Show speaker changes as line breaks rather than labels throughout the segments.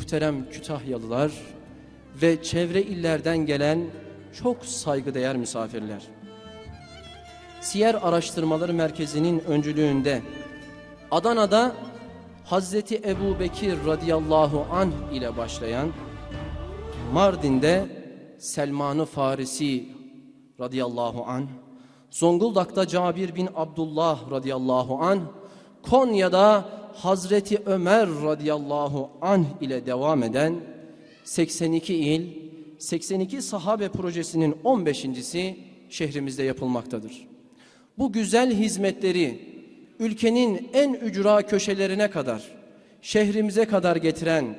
Muhterem Kütahyalılar ve çevre illerden gelen çok saygıdeğer misafirler. Siyer Araştırmaları Merkezi'nin öncülüğünde Adana'da Hazreti Ebu Bekir radıyallahu anh ile başlayan Mardin'de Selman-ı Farisi radıyallahu anh Zonguldak'ta Cabir bin Abdullah radıyallahu anh Konya'da Hazreti Ömer radıyallahu anh ile devam eden 82 il 82 sahabe projesinin 15.si şehrimizde yapılmaktadır. Bu güzel hizmetleri ülkenin en ücra köşelerine kadar, şehrimize kadar getiren,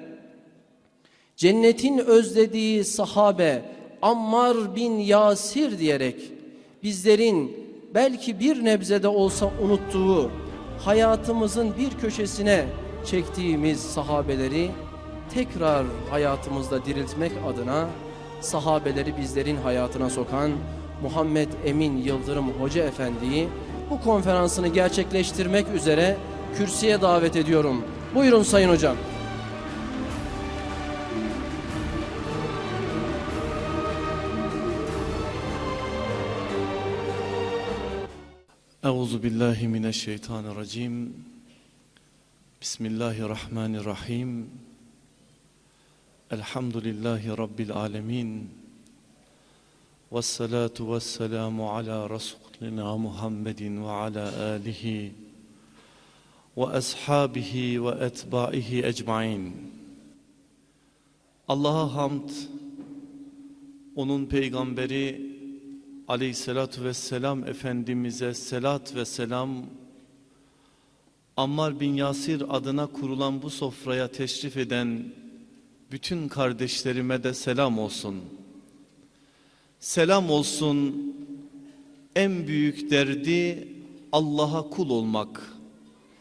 cennetin özlediği sahabe Ammar bin Yasir diyerek bizlerin belki bir nebzede olsa unuttuğu hayatımızın bir köşesine çektiğimiz sahabeleri tekrar hayatımızda diriltmek adına sahabeleri bizlerin hayatına sokan Muhammed Emin Yıldırım Hoca Efendi'yi bu konferansını gerçekleştirmek üzere kürsüye davet ediyorum. Buyurun Sayın Hocam.
Euzu billahi mineşşeytanirracim. Bismillahirrahmanirrahim. Elhamdülillahi rabbil alamin. Ves salatu vesselamu ala rasulina Muhammedin ve ala alihi ve ashabihi ve etbaihi ecmaîn. Allah'a hamd. Onun peygamberi aleyhissalatu vesselam Efendimiz'e selat ve selam Ammar bin Yasir adına kurulan bu sofraya teşrif eden bütün kardeşlerime de selam olsun. Selam olsun en büyük derdi Allah'a kul olmak,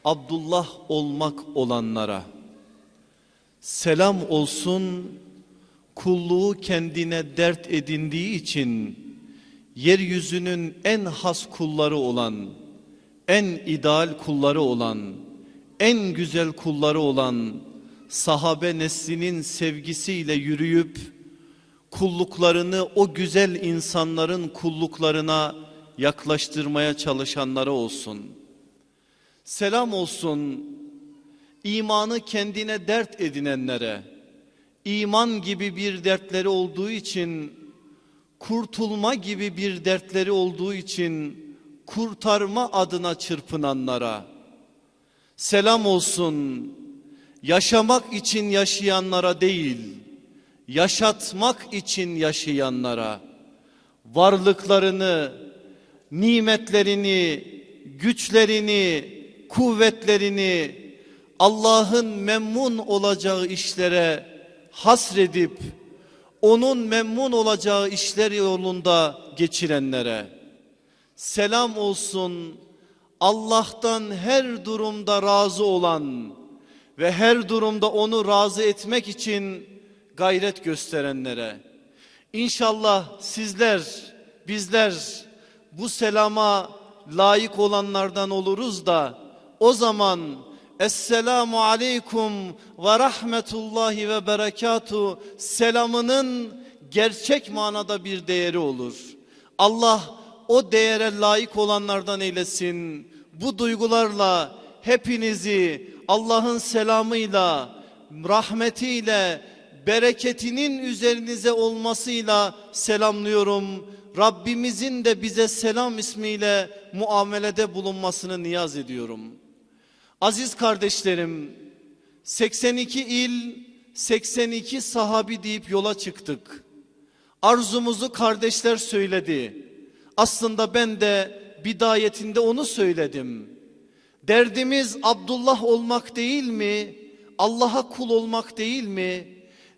Abdullah olmak olanlara. Selam olsun kulluğu kendine dert edindiği için yeryüzünün en has kulları olan, en ideal kulları olan, en güzel kulları olan sahabe neslinin sevgisiyle yürüyüp kulluklarını o güzel insanların kulluklarına yaklaştırmaya çalışanlara olsun. Selam olsun imanı kendine dert edinenlere, iman gibi bir dertleri olduğu için kurtulma gibi bir dertleri olduğu için kurtarma adına çırpınanlara selam olsun yaşamak için yaşayanlara değil yaşatmak için yaşayanlara varlıklarını nimetlerini güçlerini kuvvetlerini Allah'ın memnun olacağı işlere hasredip onun memnun olacağı işler yolunda geçirenlere selam olsun Allah'tan her durumda razı olan ve her durumda onu razı etmek için gayret gösterenlere İnşallah sizler bizler bu selama layık olanlardan oluruz da o zaman Esselamu aleykum ve rahmetullahi ve berekatu selamının gerçek manada bir değeri olur. Allah o değere layık olanlardan eylesin. Bu duygularla hepinizi Allah'ın selamıyla, rahmetiyle, bereketinin üzerinize olmasıyla selamlıyorum. Rabbimizin de bize selam ismiyle muamelede bulunmasını niyaz ediyorum.'' Aziz kardeşlerim 82 il 82 sahabi deyip yola çıktık. Arzumuzu kardeşler söyledi. Aslında ben de bidayetinde onu söyledim. Derdimiz Abdullah olmak değil mi? Allah'a kul olmak değil mi?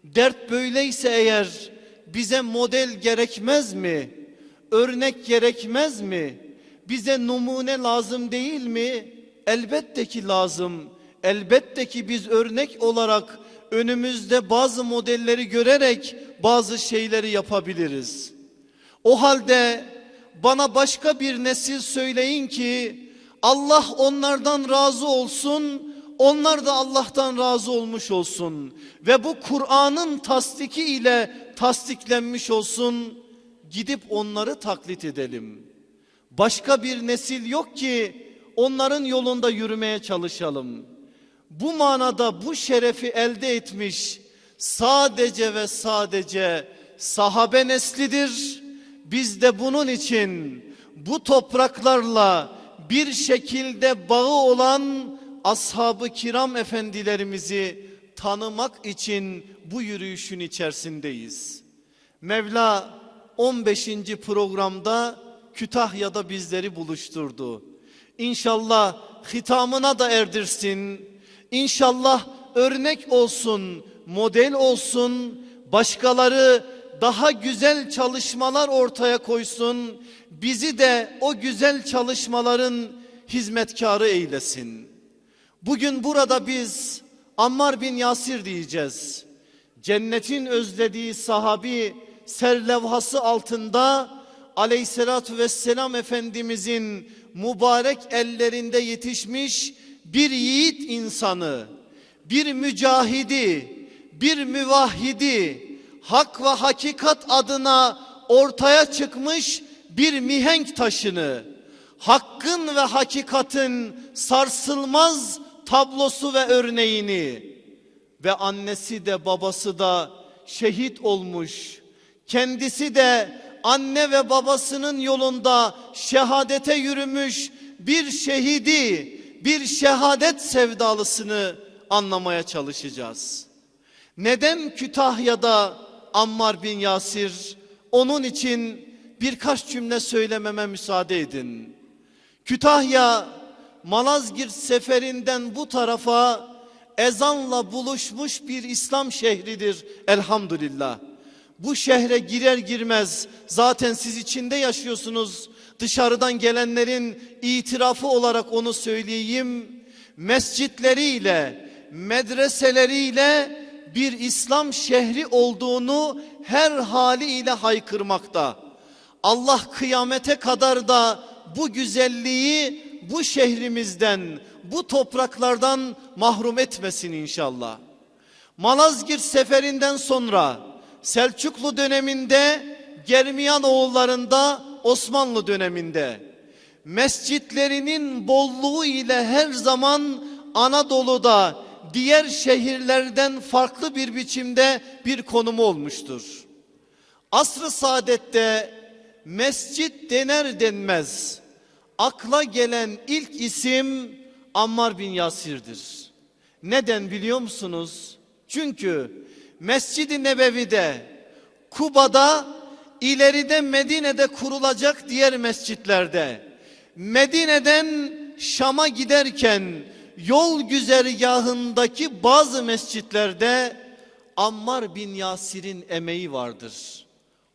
Dert böyleyse eğer bize model gerekmez mi? Örnek gerekmez mi? Bize numune lazım değil mi? Elbette ki lazım. Elbette ki biz örnek olarak önümüzde bazı modelleri görerek bazı şeyleri yapabiliriz. O halde bana başka bir nesil söyleyin ki Allah onlardan razı olsun. Onlar da Allah'tan razı olmuş olsun. Ve bu Kur'an'ın tasdiki ile tasdiklenmiş olsun. Gidip onları taklit edelim. Başka bir nesil yok ki onların yolunda yürümeye çalışalım. Bu manada bu şerefi elde etmiş sadece ve sadece sahabe neslidir. Biz de bunun için bu topraklarla bir şekilde bağı olan ashab-ı kiram efendilerimizi tanımak için bu yürüyüşün içerisindeyiz. Mevla 15. programda Kütahya'da bizleri buluşturdu. İnşallah hitamına da erdirsin. İnşallah örnek olsun, model olsun. Başkaları daha güzel çalışmalar ortaya koysun. Bizi de o güzel çalışmaların hizmetkarı eylesin. Bugün burada biz Ammar bin Yasir diyeceğiz. Cennetin özlediği sahabi serlevhası altında aleyhissalatü vesselam Efendimizin mübarek ellerinde yetişmiş bir yiğit insanı, bir mücahidi, bir müvahhidi, hak ve hakikat adına ortaya çıkmış bir mihenk taşını, hakkın ve hakikatin sarsılmaz tablosu ve örneğini ve annesi de babası da şehit olmuş. Kendisi de anne ve babasının yolunda şehadete yürümüş bir şehidi, bir şehadet sevdalısını anlamaya çalışacağız. Neden Kütahya'da Ammar bin Yasir? Onun için birkaç cümle söylememe müsaade edin. Kütahya Malazgirt seferinden bu tarafa ezanla buluşmuş bir İslam şehridir elhamdülillah. Bu şehre girer girmez zaten siz içinde yaşıyorsunuz. Dışarıdan gelenlerin itirafı olarak onu söyleyeyim. Mescitleriyle, medreseleriyle bir İslam şehri olduğunu her haliyle haykırmakta. Allah kıyamete kadar da bu güzelliği bu şehrimizden, bu topraklardan mahrum etmesin inşallah. Malazgirt seferinden sonra Selçuklu döneminde, Germiyan oğullarında, Osmanlı döneminde mescitlerinin bolluğu ile her zaman Anadolu'da diğer şehirlerden farklı bir biçimde bir konumu olmuştur. Asr-ı saadette mescit dener denmez akla gelen ilk isim Ammar bin Yasir'dir. Neden biliyor musunuz? Çünkü Mescid-i Nebevi'de, Kuba'da, ileride Medine'de kurulacak diğer mescitlerde, Medine'den Şam'a giderken yol güzergahındaki bazı mescitlerde Ammar bin Yasir'in emeği vardır.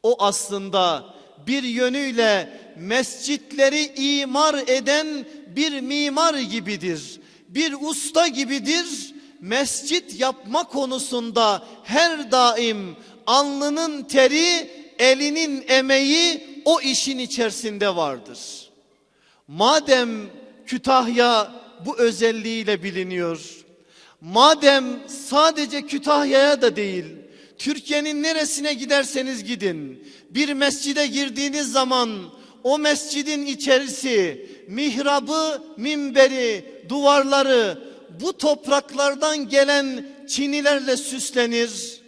O aslında bir yönüyle mescitleri imar eden bir mimar gibidir. Bir usta gibidir. Mescit yapma konusunda her daim alnının teri, elinin emeği o işin içerisinde vardır. Madem Kütahya bu özelliğiyle biliniyor. Madem sadece Kütahya'ya da değil, Türkiye'nin neresine giderseniz gidin. Bir mescide girdiğiniz zaman o mescidin içerisi, mihrabı, minberi, duvarları bu topraklardan gelen çinilerle süslenir.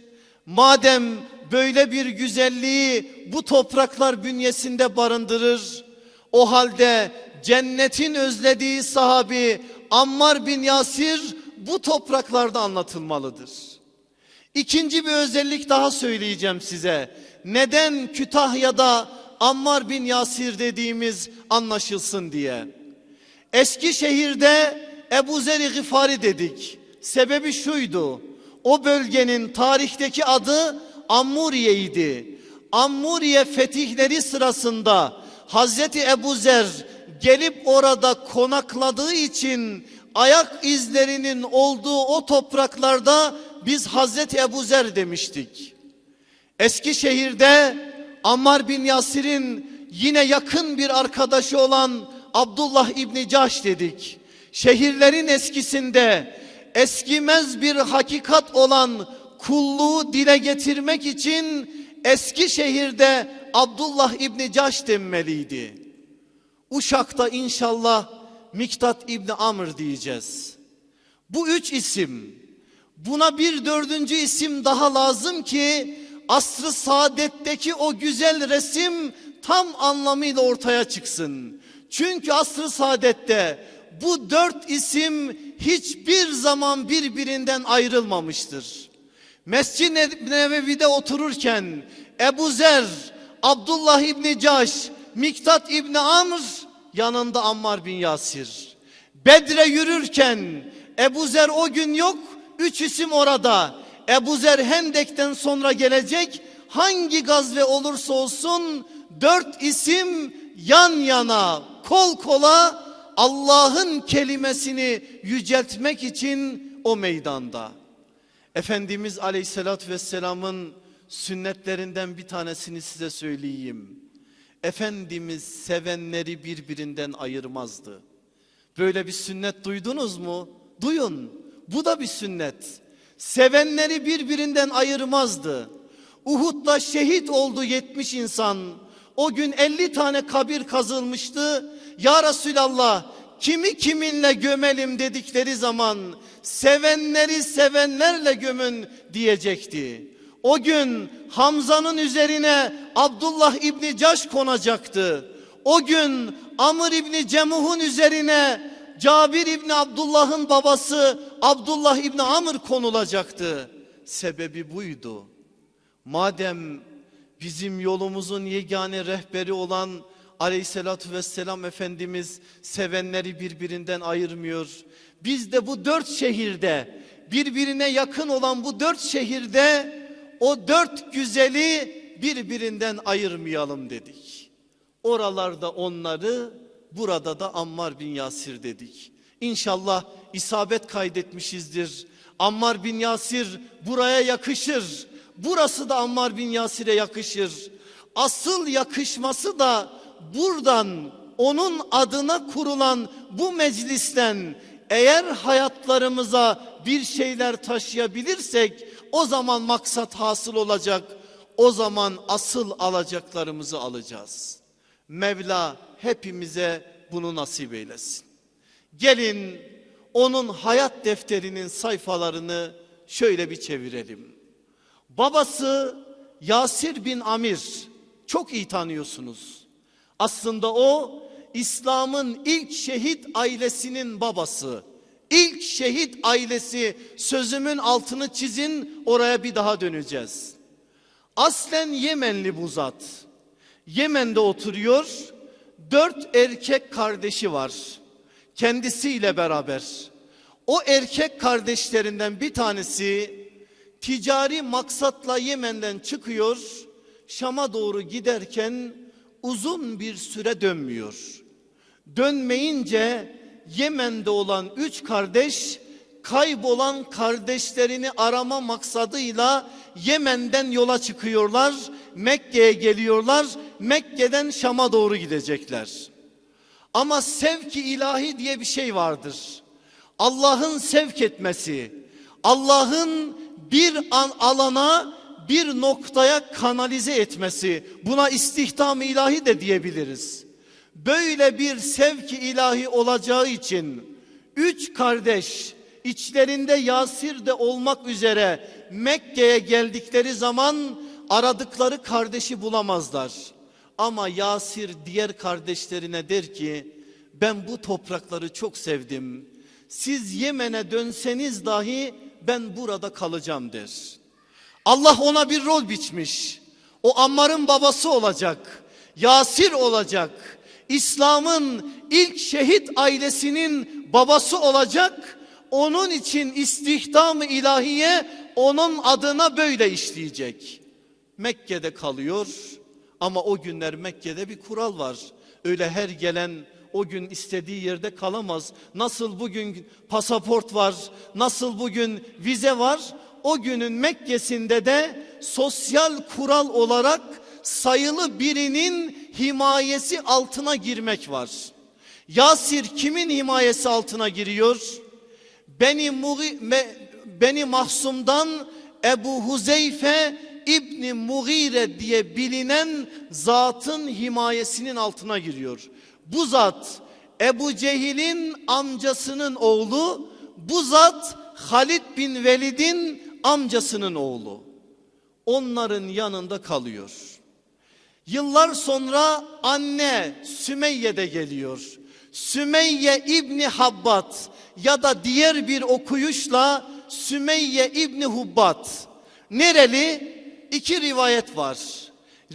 Madem böyle bir güzelliği bu topraklar bünyesinde barındırır. O halde cennetin özlediği sahabi Ammar bin Yasir bu topraklarda anlatılmalıdır. İkinci bir özellik daha söyleyeceğim size. Neden Kütahya'da Ammar bin Yasir dediğimiz anlaşılsın diye. Eskişehir'de Ebu Zer-i Gıfari dedik. Sebebi şuydu. O bölgenin tarihteki adı Ammuriye'ydi. Ammuriye fetihleri sırasında Hazreti Ebu Zer gelip orada konakladığı için ayak izlerinin olduğu o topraklarda biz Hazreti Ebu Zer demiştik. Eskişehir'de Ammar bin Yasir'in yine yakın bir arkadaşı olan Abdullah İbni Caş dedik. Şehirlerin eskisinde eskimez bir hakikat olan kulluğu dile getirmek için eski şehirde Abdullah İbni Caş denmeliydi. Uşak'ta inşallah Miktat İbni Amr diyeceğiz. Bu üç isim buna bir dördüncü isim daha lazım ki asrı saadetteki o güzel resim tam anlamıyla ortaya çıksın. Çünkü asrı saadette bu dört isim hiçbir zaman birbirinden ayrılmamıştır. Mescid-i Nebevi'de otururken Ebu Zer, Abdullah İbni Caş, Miktat İbni Amr yanında Ammar bin Yasir. Bedre yürürken Ebu Zer o gün yok, üç isim orada. Ebu Zer Hendek'ten sonra gelecek, hangi gazve olursa olsun dört isim yan yana, kol kola Allah'ın kelimesini yüceltmek için o meydanda. Efendimiz Aleyhisselatü Vesselam'ın sünnetlerinden bir tanesini size söyleyeyim. Efendimiz sevenleri birbirinden ayırmazdı. Böyle bir sünnet duydunuz mu? Duyun. Bu da bir sünnet. Sevenleri birbirinden ayırmazdı. Uhud'da şehit oldu 70 insan. O gün 50 tane kabir kazılmıştı. Ya Resulallah kimi kiminle gömelim dedikleri zaman sevenleri sevenlerle gömün diyecekti. O gün Hamza'nın üzerine Abdullah İbni Caş konacaktı. O gün Amr İbni Cemuh'un üzerine Cabir İbni Abdullah'ın babası Abdullah İbni Amr konulacaktı. Sebebi buydu. Madem bizim yolumuzun yegane rehberi olan Aleyhissalatü vesselam Efendimiz sevenleri birbirinden ayırmıyor. Biz de bu dört şehirde birbirine yakın olan bu dört şehirde o dört güzeli birbirinden ayırmayalım dedik. Oralarda onları burada da Ammar bin Yasir dedik. İnşallah isabet kaydetmişizdir. Ammar bin Yasir buraya yakışır. Burası da Ammar bin Yasir'e yakışır. Asıl yakışması da buradan onun adına kurulan bu meclisten eğer hayatlarımıza bir şeyler taşıyabilirsek o zaman maksat hasıl olacak. O zaman asıl alacaklarımızı alacağız. Mevla hepimize bunu nasip eylesin. Gelin onun hayat defterinin sayfalarını şöyle bir çevirelim. Babası Yasir bin Amir çok iyi tanıyorsunuz. Aslında o İslam'ın ilk şehit ailesinin babası. İlk şehit ailesi sözümün altını çizin oraya bir daha döneceğiz. Aslen Yemenli bu zat. Yemen'de oturuyor. Dört erkek kardeşi var. Kendisiyle beraber. O erkek kardeşlerinden bir tanesi ticari maksatla Yemen'den çıkıyor. Şam'a doğru giderken uzun bir süre dönmüyor. Dönmeyince Yemen'de olan üç kardeş kaybolan kardeşlerini arama maksadıyla Yemen'den yola çıkıyorlar. Mekke'ye geliyorlar. Mekke'den Şam'a doğru gidecekler. Ama sevki ilahi diye bir şey vardır. Allah'ın sevk etmesi, Allah'ın bir an alana bir noktaya kanalize etmesi buna istihdam ilahi de diyebiliriz. Böyle bir sevki ilahi olacağı için üç kardeş içlerinde Yasir de olmak üzere Mekke'ye geldikleri zaman aradıkları kardeşi bulamazlar. Ama Yasir diğer kardeşlerine der ki ben bu toprakları çok sevdim. Siz Yemen'e dönseniz dahi ben burada kalacağım der. Allah ona bir rol biçmiş. O Ammar'ın babası olacak. Yasir olacak. İslam'ın ilk şehit ailesinin babası olacak. Onun için istihdam ilahiye onun adına böyle işleyecek. Mekke'de kalıyor ama o günler Mekke'de bir kural var. Öyle her gelen o gün istediği yerde kalamaz. Nasıl bugün pasaport var, nasıl bugün vize var. O günün Mekke'sinde de sosyal kural olarak sayılı birinin himayesi altına girmek var. Yasir kimin himayesi altına giriyor? Beni, Mugi, me, Beni Mahsum'dan Ebu Huzeyfe İbni Mughire diye bilinen zatın himayesinin altına giriyor. Bu zat Ebu Cehil'in amcasının oğlu, bu zat Halid bin Velid'in amcasının oğlu. Onların yanında kalıyor. Yıllar sonra anne Sümeyye de geliyor. Sümeyye İbni Habbat ya da diğer bir okuyuşla Sümeyye İbni Hubbat. Nereli? İki rivayet var.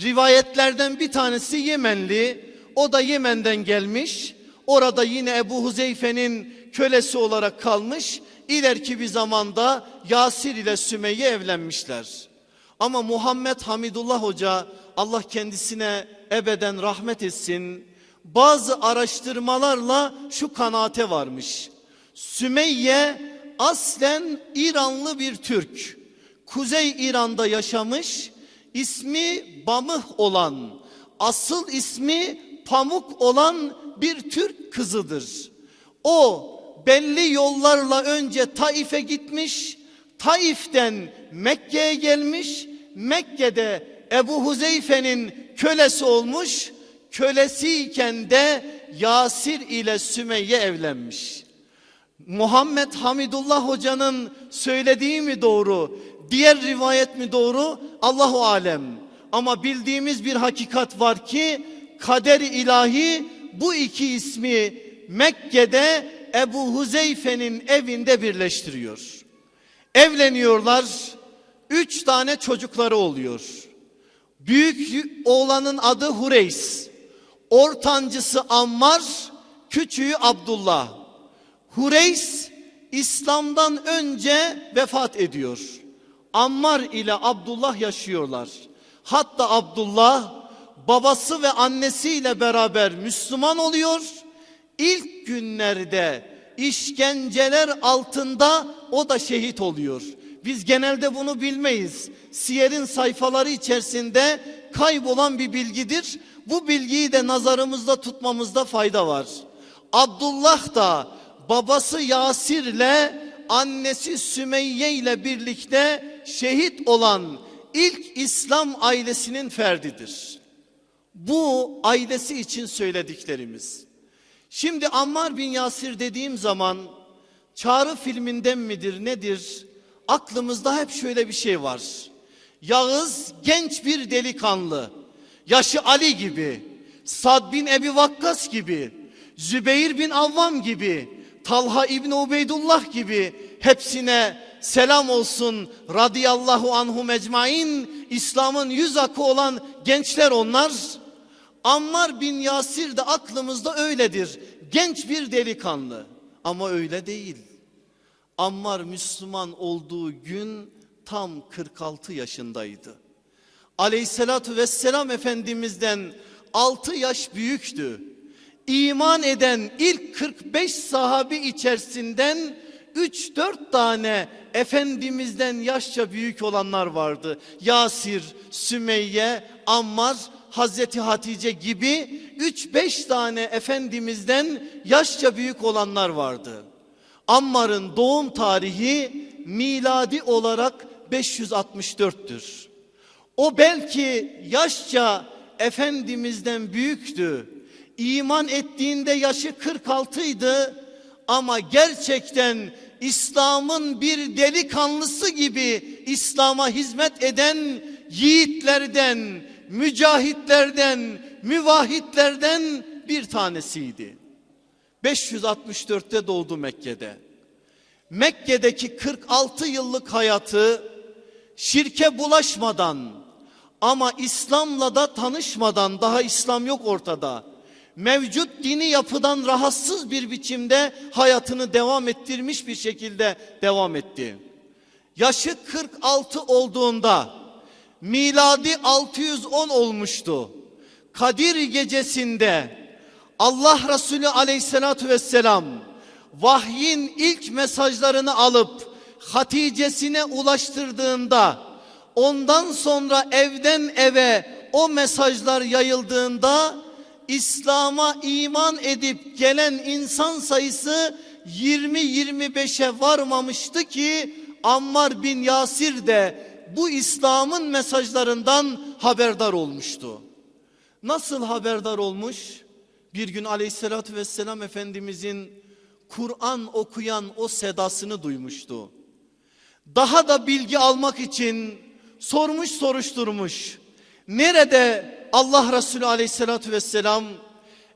Rivayetlerden bir tanesi Yemenli. O da Yemen'den gelmiş. Orada yine Ebu Huzeyfe'nin kölesi olarak kalmış. İleriki bir zamanda Yasir ile Sümeyye evlenmişler. Ama Muhammed Hamidullah Hoca Allah kendisine ebeden rahmet etsin. Bazı araştırmalarla şu kanaate varmış. Sümeyye aslen İranlı bir Türk. Kuzey İran'da yaşamış. İsmi Bamıh olan, asıl ismi Pamuk olan bir Türk kızıdır. O belli yollarla önce Taif'e gitmiş. Taif'ten Mekke'ye gelmiş. Mekke'de Ebu Huzeyfe'nin kölesi olmuş. Kölesiyken de Yasir ile Sümeyye evlenmiş. Muhammed Hamidullah hocanın söylediği mi doğru? Diğer rivayet mi doğru? Allahu alem. Ama bildiğimiz bir hakikat var ki kader ilahi bu iki ismi Mekke'de Ebu Huzeyfe'nin evinde birleştiriyor. Evleniyorlar. Üç tane çocukları oluyor. Büyük oğlanın adı Hureys. Ortancısı Ammar, küçüğü Abdullah. Hureys İslam'dan önce vefat ediyor. Ammar ile Abdullah yaşıyorlar. Hatta Abdullah babası ve annesiyle beraber Müslüman oluyor. İlk günlerde işkenceler altında o da şehit oluyor. Biz genelde bunu bilmeyiz. Siyer'in sayfaları içerisinde kaybolan bir bilgidir. Bu bilgiyi de nazarımızda tutmamızda fayda var. Abdullah da babası Yasir'le annesi Sümeyye ile birlikte şehit olan ilk İslam ailesinin ferdidir. Bu ailesi için söylediklerimiz. Şimdi Ammar bin Yasir dediğim zaman Çağrı filminden midir nedir? Aklımızda hep şöyle bir şey var. Yağız genç bir delikanlı. Yaşı Ali gibi, Sad bin Ebi Vakkas gibi, Zübeyir bin Avvam gibi, Talha İbni Ubeydullah gibi hepsine selam olsun radıyallahu anhu mecmain İslam'ın yüz akı olan gençler onlar. Ammar bin Yasir de aklımızda öyledir. Genç bir delikanlı ama öyle değil. Ammar Müslüman olduğu gün tam 46 yaşındaydı. Aleyhissalatü vesselam Efendimiz'den 6 yaş büyüktü. İman eden ilk 45 sahabi içerisinden 3-4 tane Efendimiz'den yaşça büyük olanlar vardı. Yasir, Sümeyye, Ammar, Hazreti Hatice gibi 3-5 tane Efendimiz'den yaşça büyük olanlar vardı. Ammar'ın doğum tarihi miladi olarak 564'tür. O belki yaşça Efendimiz'den büyüktü. İman ettiğinde yaşı 46 idi ama gerçekten İslam'ın bir delikanlısı gibi İslam'a hizmet eden yiğitlerden, mücahitlerden, müvahitlerden bir tanesiydi. 564'te doğdu Mekke'de. Mekke'deki 46 yıllık hayatı şirke bulaşmadan ama İslam'la da tanışmadan daha İslam yok ortada. Mevcut dini yapıdan rahatsız bir biçimde hayatını devam ettirmiş bir şekilde devam etti. Yaşı 46 olduğunda miladi 610 olmuştu. Kadir gecesinde Allah Resulü aleyhissalatü vesselam vahyin ilk mesajlarını alıp Hatice'sine ulaştırdığında ondan sonra evden eve o mesajlar yayıldığında İslam'a iman edip gelen insan sayısı 20-25'e varmamıştı ki Ammar bin Yasir de bu İslam'ın mesajlarından haberdar olmuştu. Nasıl haberdar olmuş? Bir gün aleyhissalatü vesselam Efendimizin Kur'an okuyan o sedasını duymuştu. Daha da bilgi almak için sormuş soruşturmuş. Nerede Allah Resulü aleyhissalatü vesselam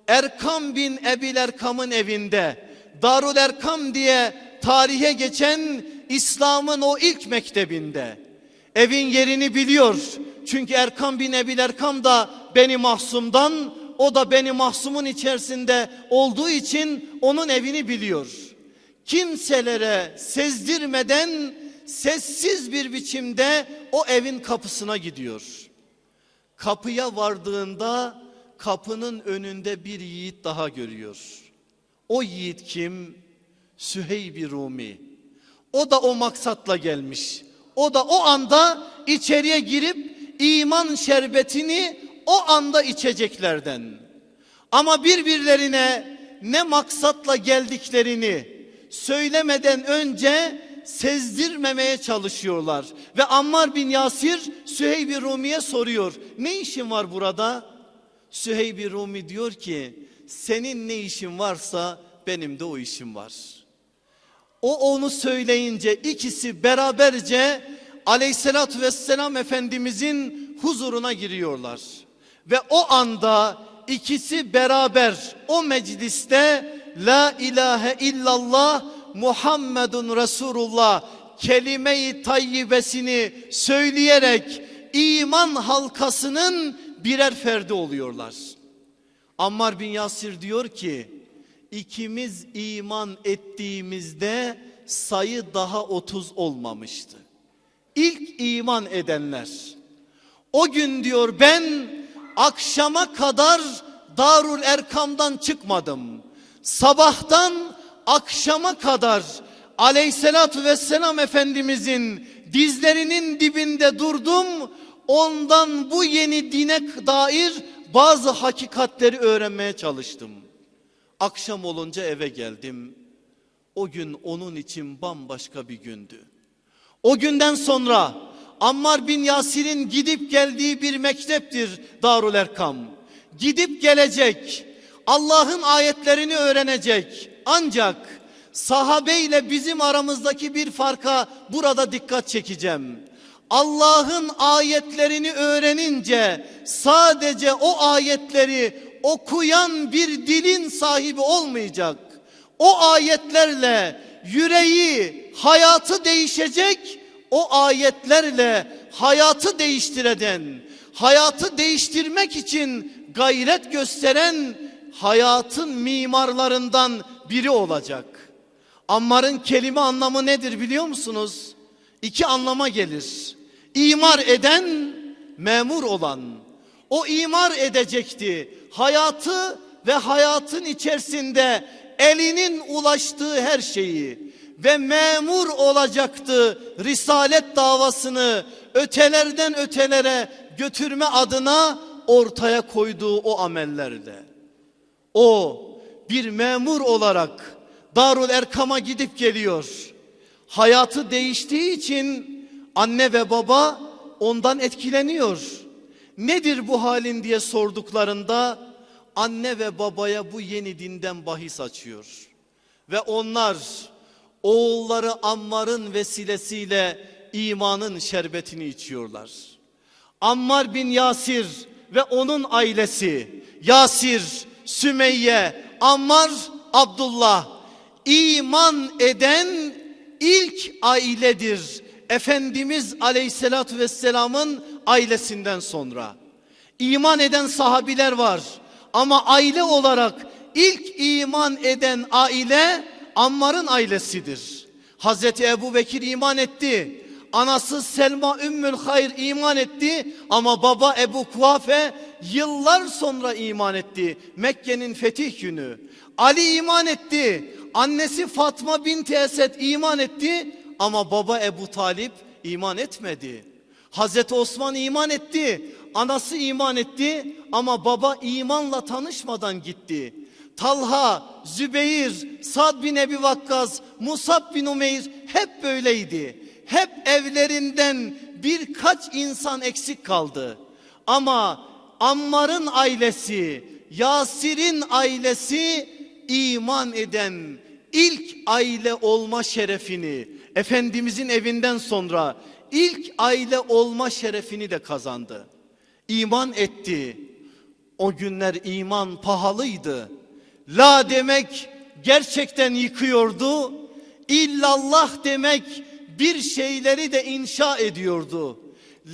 Erkam bin Ebil Erkam'ın evinde Darul Erkam diye tarihe geçen İslam'ın o ilk mektebinde evin yerini biliyor. Çünkü Erkam bin Ebil Erkam da beni mahsumdan o da beni mahsumun içerisinde olduğu için onun evini biliyor. Kimselere sezdirmeden sessiz bir biçimde o evin kapısına gidiyor. Kapıya vardığında kapının önünde bir yiğit daha görüyor. O yiğit kim? Süheyb Rumi. O da o maksatla gelmiş. O da o anda içeriye girip iman şerbetini o anda içeceklerden. Ama birbirlerine ne maksatla geldiklerini söylemeden önce sezdirmemeye çalışıyorlar. Ve Ammar bin Yasir Süheyb Rumi'ye soruyor. Ne işin var burada? Süheyb Rumi diyor ki senin ne işin varsa benim de o işim var. O onu söyleyince ikisi beraberce aleyhissalatü vesselam efendimizin huzuruna giriyorlar. Ve o anda ikisi beraber o mecliste la ilahe illallah Muhammedun Resulullah kelime-i tayyibesini söyleyerek iman halkasının birer ferdi oluyorlar. Ammar bin Yasir diyor ki ikimiz iman ettiğimizde sayı daha 30 olmamıştı. İlk iman edenler. O gün diyor ben akşama kadar Darul Erkam'dan çıkmadım. Sabahtan akşama kadar aleyhissalatü vesselam efendimizin dizlerinin dibinde durdum. Ondan bu yeni dine dair bazı hakikatleri öğrenmeye çalıştım. Akşam olunca eve geldim. O gün onun için bambaşka bir gündü. O günden sonra Ammar bin Yasir'in gidip geldiği bir mekteptir Darul Erkam. Gidip gelecek, Allah'ın ayetlerini öğrenecek. Ancak sahabe ile bizim aramızdaki bir farka burada dikkat çekeceğim. Allah'ın ayetlerini öğrenince sadece o ayetleri okuyan bir dilin sahibi olmayacak. O ayetlerle yüreği, hayatı değişecek. O ayetlerle hayatı değiştireden, hayatı değiştirmek için gayret gösteren hayatın mimarlarından biri olacak. Ammar'ın kelime anlamı nedir biliyor musunuz? İki anlama gelir. İmar eden, memur olan. O imar edecekti. Hayatı ve hayatın içerisinde elinin ulaştığı her şeyi ve memur olacaktı risalet davasını ötelerden ötelere götürme adına ortaya koyduğu o amellerle. O bir memur olarak Darul Erkam'a gidip geliyor. Hayatı değiştiği için anne ve baba ondan etkileniyor. Nedir bu halin diye sorduklarında anne ve babaya bu yeni dinden bahis açıyor. Ve onlar oğulları Ammar'ın vesilesiyle imanın şerbetini içiyorlar. Ammar bin Yasir ve onun ailesi Yasir, Sümeyye, Ammar, Abdullah iman eden ilk ailedir. Efendimiz Aleyhisselatü Vesselam'ın ailesinden sonra. İman eden sahabiler var. Ama aile olarak ilk iman eden aile Ammar'ın ailesidir. Hazreti Ebu Bekir iman etti. Anası Selma Ümmül Hayr iman etti ama baba Ebu Kuhafe yıllar sonra iman etti. Mekke'nin fetih günü. Ali iman etti. Annesi Fatma binti Esed iman etti ama baba Ebu Talip iman etmedi. Hazreti Osman iman etti. Anası iman etti ama baba imanla tanışmadan gitti. Talha, Zübeyir, Sad bin Ebi Vakkas, Musab bin Umeyr hep böyleydi. Hep evlerinden birkaç insan eksik kaldı. Ama Ammar'ın ailesi, Yasir'in ailesi iman eden ilk aile olma şerefini Efendimizin evinden sonra ilk aile olma şerefini de kazandı. İman etti. O günler iman pahalıydı. La demek gerçekten yıkıyordu. İllallah demek bir şeyleri de inşa ediyordu.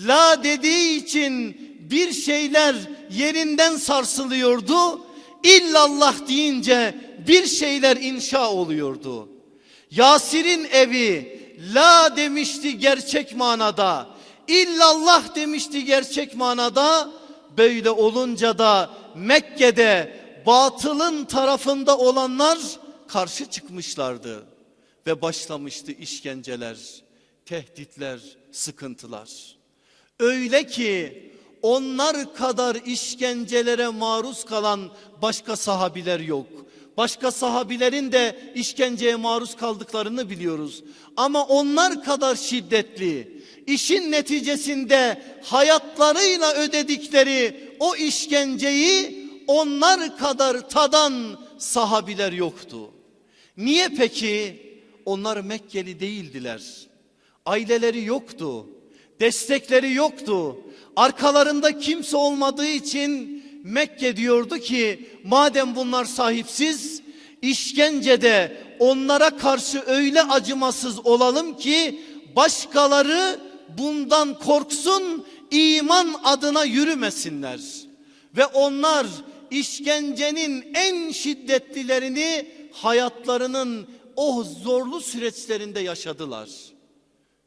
La dediği için bir şeyler yerinden sarsılıyordu. İllallah deyince bir şeyler inşa oluyordu. Yasir'in evi la demişti gerçek manada. İllallah demişti gerçek manada. Böyle olunca da Mekke'de batılın tarafında olanlar karşı çıkmışlardı. Ve başlamıştı işkenceler, tehditler, sıkıntılar. Öyle ki onlar kadar işkencelere maruz kalan başka sahabiler yok. Başka sahabilerin de işkenceye maruz kaldıklarını biliyoruz. Ama onlar kadar şiddetli, işin neticesinde hayatlarıyla ödedikleri o işkenceyi onlar kadar tadan sahabiler yoktu. Niye peki? Onlar Mekkeli değildiler. Aileleri yoktu. Destekleri yoktu. Arkalarında kimse olmadığı için Mekke diyordu ki madem bunlar sahipsiz işkencede onlara karşı öyle acımasız olalım ki başkaları bundan korksun iman adına yürümesinler. Ve onlar işkencenin en şiddetlilerini hayatlarının o zorlu süreçlerinde yaşadılar.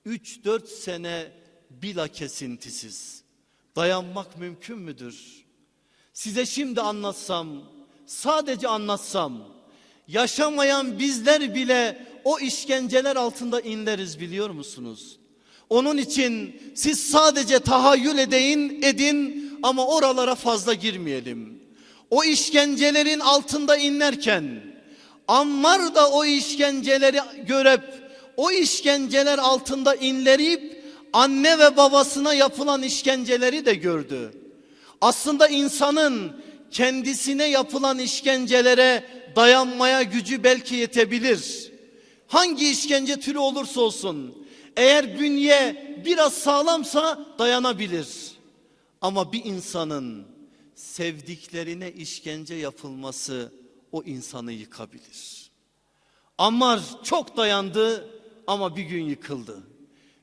3-4 sene bila kesintisiz. Dayanmak mümkün müdür? Size şimdi anlatsam, sadece anlatsam, yaşamayan bizler bile o işkenceler altında inleriz biliyor musunuz? Onun için siz sadece tahayyül edin, edin ama oralara fazla girmeyelim. O işkencelerin altında inlerken Ammar da o işkenceleri görüp o işkenceler altında inlerip anne ve babasına yapılan işkenceleri de gördü. Aslında insanın kendisine yapılan işkencelere dayanmaya gücü belki yetebilir. Hangi işkence türü olursa olsun eğer bünye biraz sağlamsa dayanabilir. Ama bir insanın sevdiklerine işkence yapılması o insanı yıkabilir. Ammar çok dayandı ama bir gün yıkıldı.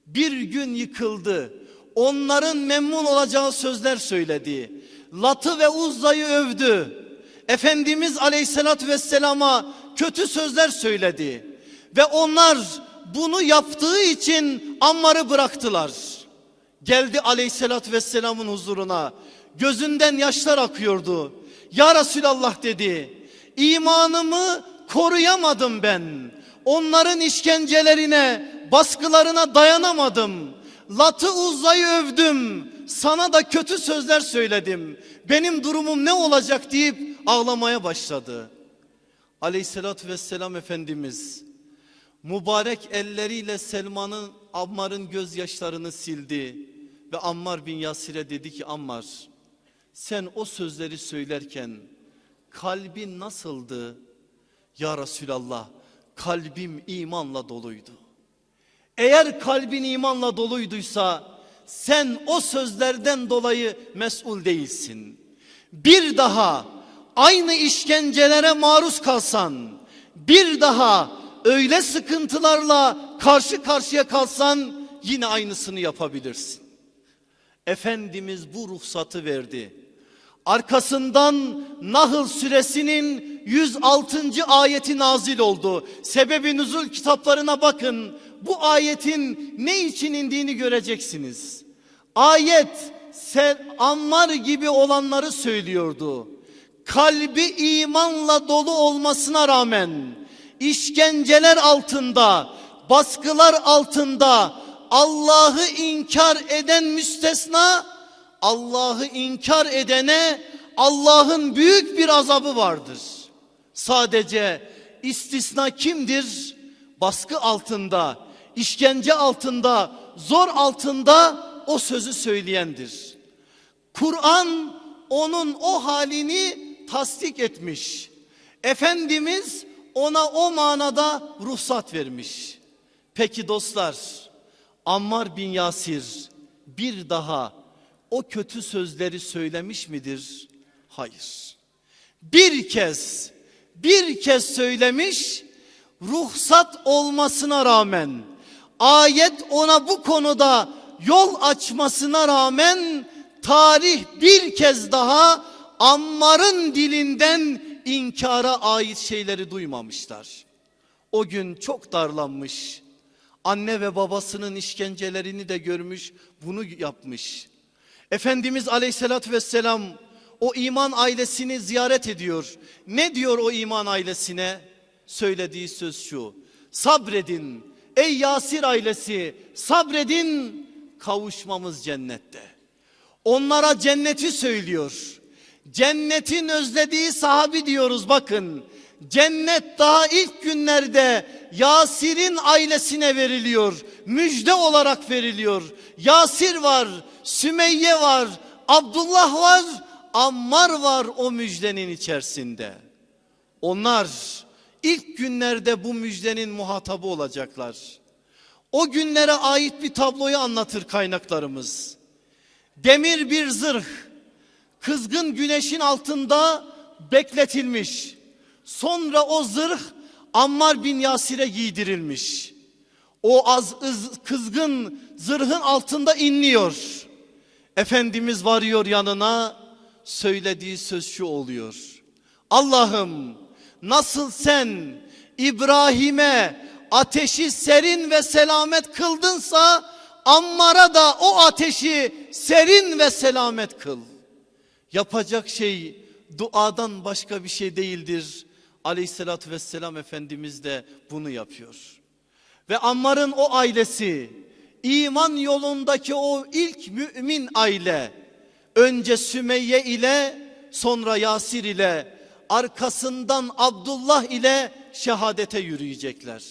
Bir gün yıkıldı. Onların memnun olacağı sözler söyledi. Lat'ı ve Uzza'yı övdü. Efendimiz Aleyhisselatü Vesselam'a kötü sözler söyledi. Ve onlar bunu yaptığı için Ammar'ı bıraktılar. Geldi Aleyhisselatü Vesselam'ın huzuruna. Gözünden yaşlar akıyordu. Ya Resulallah dedi. İmanımı koruyamadım ben. Onların işkencelerine, baskılarına dayanamadım. Lat'ı Uzza'yı övdüm. Sana da kötü sözler söyledim. Benim durumum ne olacak deyip ağlamaya başladı. Aleyhissalatü vesselam Efendimiz mübarek elleriyle Selman'ın Ammar'ın gözyaşlarını sildi. Ve Ammar bin Yasir'e dedi ki Ammar sen o sözleri söylerken kalbin nasıldı? Ya Resulallah kalbim imanla doluydu. Eğer kalbin imanla doluyduysa sen o sözlerden dolayı mesul değilsin. Bir daha aynı işkencelere maruz kalsan, bir daha öyle sıkıntılarla karşı karşıya kalsan yine aynısını yapabilirsin. Efendimiz bu ruhsatı verdi. Arkasından Nahl suresinin 106. ayeti nazil oldu. Sebebi nüzul kitaplarına bakın. Bu ayetin ne için indiğini göreceksiniz. Ayet Ammar gibi olanları söylüyordu. Kalbi imanla dolu olmasına rağmen işkenceler altında, baskılar altında Allah'ı inkar eden müstesna, Allah'ı inkar edene Allah'ın büyük bir azabı vardır. Sadece istisna kimdir? Baskı altında, işkence altında, zor altında o sözü söyleyendir. Kur'an onun o halini tasdik etmiş. Efendimiz ona o manada ruhsat vermiş. Peki dostlar, Ammar bin Yasir bir daha o kötü sözleri söylemiş midir? Hayır. Bir kez, bir kez söylemiş, ruhsat olmasına rağmen, ayet ona bu konuda yol açmasına rağmen, tarih bir kez daha Ammar'ın dilinden inkara ait şeyleri duymamışlar. O gün çok darlanmış. Anne ve babasının işkencelerini de görmüş, bunu yapmış. Efendimiz aleyhissalatü vesselam o iman ailesini ziyaret ediyor. Ne diyor o iman ailesine? Söylediği söz şu. Sabredin ey Yasir ailesi sabredin kavuşmamız cennette. Onlara cenneti söylüyor. Cennetin özlediği sahabi diyoruz bakın. Cennet daha ilk günlerde Yasir'in ailesine veriliyor. Müjde olarak veriliyor. Yasir var, Sümeyye var, Abdullah var, Ammar var o müjdenin içerisinde. Onlar ilk günlerde bu müjdenin muhatabı olacaklar. O günlere ait bir tabloyu anlatır kaynaklarımız. Demir bir zırh kızgın güneşin altında bekletilmiş. Sonra o zırh Ammar bin Yasir'e giydirilmiş. O az ız, kızgın zırhın altında inliyor. Efendimiz varıyor yanına söylediği söz şu oluyor. Allah'ım nasıl sen İbrahim'e ateşi serin ve selamet kıldınsa Ammar'a da o ateşi serin ve selamet kıl. Yapacak şey duadan başka bir şey değildir. Aleyhissalatü vesselam Efendimiz de bunu yapıyor. Ve Ammar'ın o ailesi iman yolundaki o ilk mümin aile önce Sümeyye ile sonra Yasir ile arkasından Abdullah ile şehadete yürüyecekler.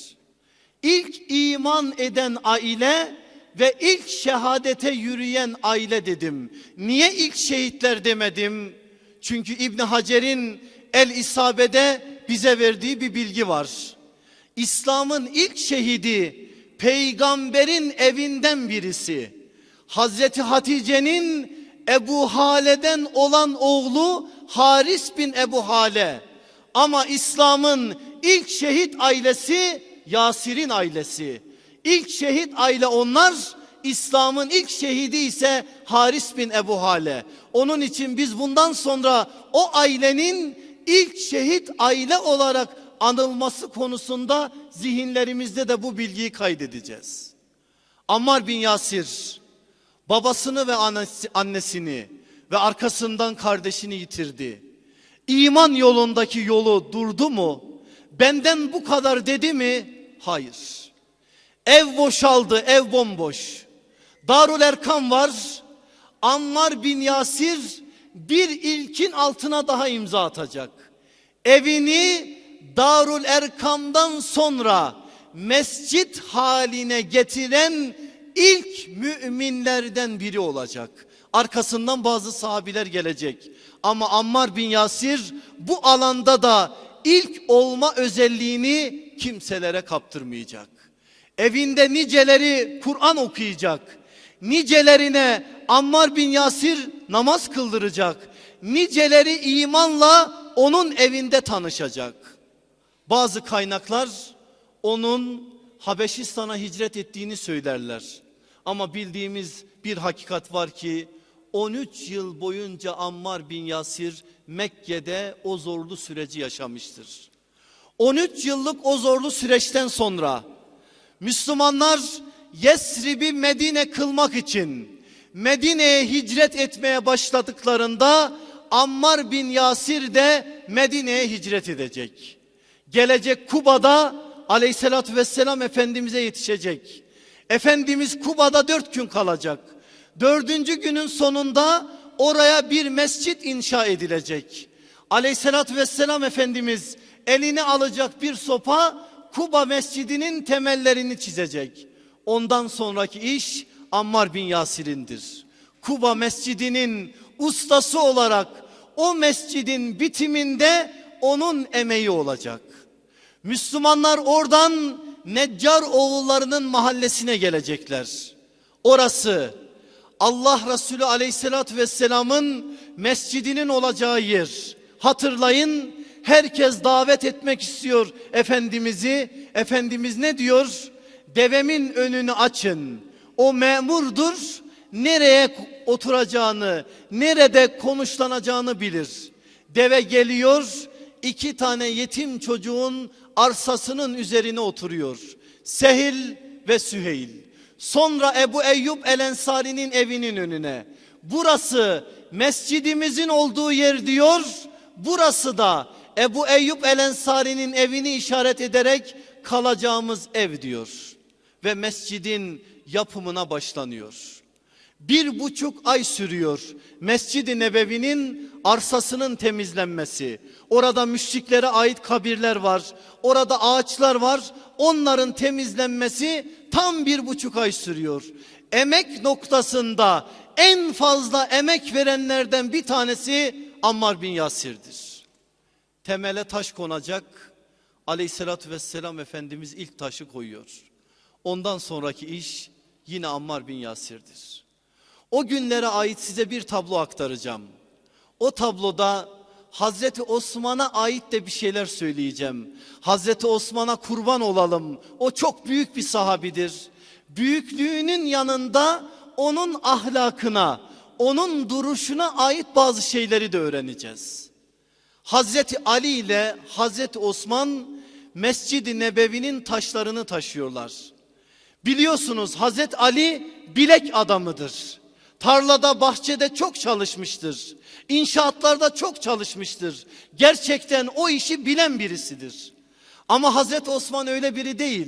İlk iman eden aile ve ilk şehadete yürüyen aile dedim. Niye ilk şehitler demedim? Çünkü İbn Hacer'in El İsabe'de bize verdiği bir bilgi var. İslam'ın ilk şehidi peygamberin evinden birisi. Hazreti Hatice'nin Ebu Hale'den olan oğlu Haris bin Ebu Hale. Ama İslam'ın ilk şehit ailesi Yasir'in ailesi. İlk şehit aile onlar. İslam'ın ilk şehidi ise Haris bin Ebu Hale. Onun için biz bundan sonra o ailenin ilk şehit aile olarak anılması konusunda zihinlerimizde de bu bilgiyi kaydedeceğiz. Ammar bin Yasir babasını ve annesini ve arkasından kardeşini yitirdi. İman yolundaki yolu durdu mu? Benden bu kadar dedi mi? Hayır. Ev boşaldı, ev bomboş. Darul Erkam var. Ammar bin Yasir bir ilkin altına daha imza atacak. Evini Darul Erkam'dan sonra mescit haline getiren ilk müminlerden biri olacak. Arkasından bazı sahabiler gelecek. Ama Ammar bin Yasir bu alanda da ilk olma özelliğini kimselere kaptırmayacak. Evinde niceleri Kur'an okuyacak. Nicelerine Ammar bin Yasir namaz kıldıracak. Niceleri imanla onun evinde tanışacak. Bazı kaynaklar onun Habeşistan'a hicret ettiğini söylerler. Ama bildiğimiz bir hakikat var ki 13 yıl boyunca Ammar bin Yasir Mekke'de o zorlu süreci yaşamıştır. 13 yıllık o zorlu süreçten sonra Müslümanlar Yesrib'i Medine kılmak için Medine'ye hicret etmeye başladıklarında Ammar bin Yasir de Medine'ye hicret edecek. Gelecek Kuba'da aleyhissalatü vesselam Efendimiz'e yetişecek. Efendimiz Kuba'da dört gün kalacak. Dördüncü günün sonunda oraya bir mescit inşa edilecek. Aleyhissalatü vesselam Efendimiz eline alacak bir sopa Kuba mescidinin temellerini çizecek. Ondan sonraki iş Ammar bin Yasir'indir. Kuba mescidinin ustası olarak o mescidin bitiminde onun emeği olacak. Müslümanlar oradan Neccar oğullarının mahallesine gelecekler. Orası Allah Resulü aleyhissalatü vesselamın mescidinin olacağı yer. Hatırlayın herkes davet etmek istiyor Efendimiz'i. Efendimiz ne diyor? Devemin önünü açın. O memurdur. Nereye oturacağını, nerede konuşlanacağını bilir. Deve geliyor, iki tane yetim çocuğun arsasının üzerine oturuyor. Sehil ve Süheyl. Sonra Ebu Eyyub El Ensari'nin evinin önüne. Burası mescidimizin olduğu yer diyor. Burası da Ebu Eyyub El Ensari'nin evini işaret ederek kalacağımız ev diyor. Ve mescidin yapımına başlanıyor. Bir buçuk ay sürüyor Mescid-i Nebevi'nin arsasının temizlenmesi. Orada müşriklere ait kabirler var. Orada ağaçlar var. Onların temizlenmesi tam bir buçuk ay sürüyor. Emek noktasında en fazla emek verenlerden bir tanesi Ammar bin Yasir'dir. Temele taş konacak. Aleyhissalatü vesselam Efendimiz ilk taşı koyuyor. Ondan sonraki iş yine Ammar bin Yasir'dir. O günlere ait size bir tablo aktaracağım. O tabloda Hazreti Osman'a ait de bir şeyler söyleyeceğim. Hazreti Osman'a kurban olalım. O çok büyük bir sahabidir. Büyüklüğünün yanında onun ahlakına, onun duruşuna ait bazı şeyleri de öğreneceğiz. Hazreti Ali ile Hazreti Osman Mescid-i Nebevi'nin taşlarını taşıyorlar. Biliyorsunuz Hazreti Ali bilek adamıdır. Tarlada, bahçede çok çalışmıştır. İnşaatlarda çok çalışmıştır. Gerçekten o işi bilen birisidir. Ama Hazreti Osman öyle biri değil.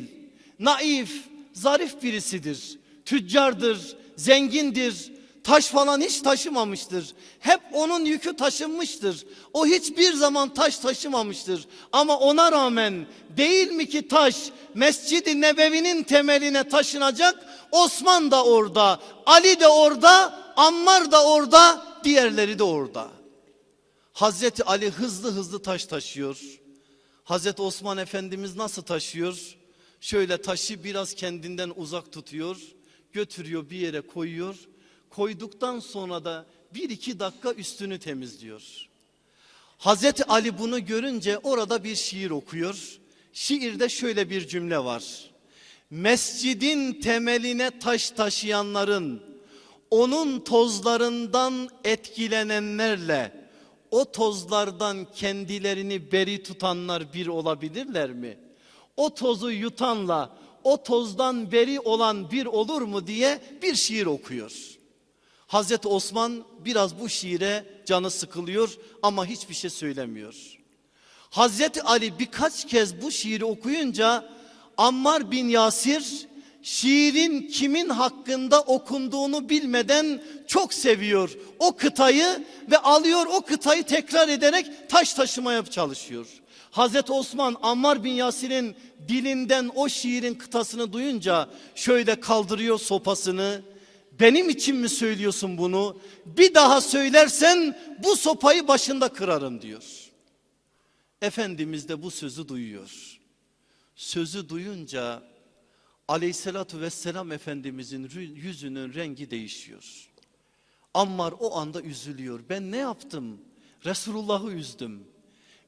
Naif, zarif birisidir. Tüccardır, zengindir. Taş falan hiç taşımamıştır. Hep onun yükü taşınmıştır. O hiçbir zaman taş taşımamıştır. Ama ona rağmen değil mi ki taş Mescid-i Nebevi'nin temeline taşınacak? Osman da orada, Ali de orada, Ammar da orada, diğerleri de orada. Hazreti Ali hızlı hızlı taş taşıyor. Hazreti Osman Efendimiz nasıl taşıyor? Şöyle taşı biraz kendinden uzak tutuyor, götürüyor bir yere koyuyor. Koyduktan sonra da bir iki dakika üstünü temizliyor. Hazreti Ali bunu görünce orada bir şiir okuyor. Şiirde şöyle bir cümle var. Mescidin temeline taş taşıyanların onun tozlarından etkilenenlerle o tozlardan kendilerini beri tutanlar bir olabilirler mi? O tozu yutanla o tozdan beri olan bir olur mu diye bir şiir okuyor. Hazreti Osman biraz bu şiire canı sıkılıyor ama hiçbir şey söylemiyor. Hazreti Ali birkaç kez bu şiiri okuyunca Ammar bin Yasir şiirin kimin hakkında okunduğunu bilmeden çok seviyor o kıtayı ve alıyor o kıtayı tekrar ederek taş taşımaya çalışıyor. Hazreti Osman Ammar bin Yasir'in dilinden o şiirin kıtasını duyunca şöyle kaldırıyor sopasını. Benim için mi söylüyorsun bunu? Bir daha söylersen bu sopayı başında kırarım diyor. Efendimiz de bu sözü duyuyor. Sözü duyunca aleyhissalatü vesselam Efendimizin yüzünün rengi değişiyor. Ammar o anda üzülüyor. Ben ne yaptım? Resulullah'ı üzdüm.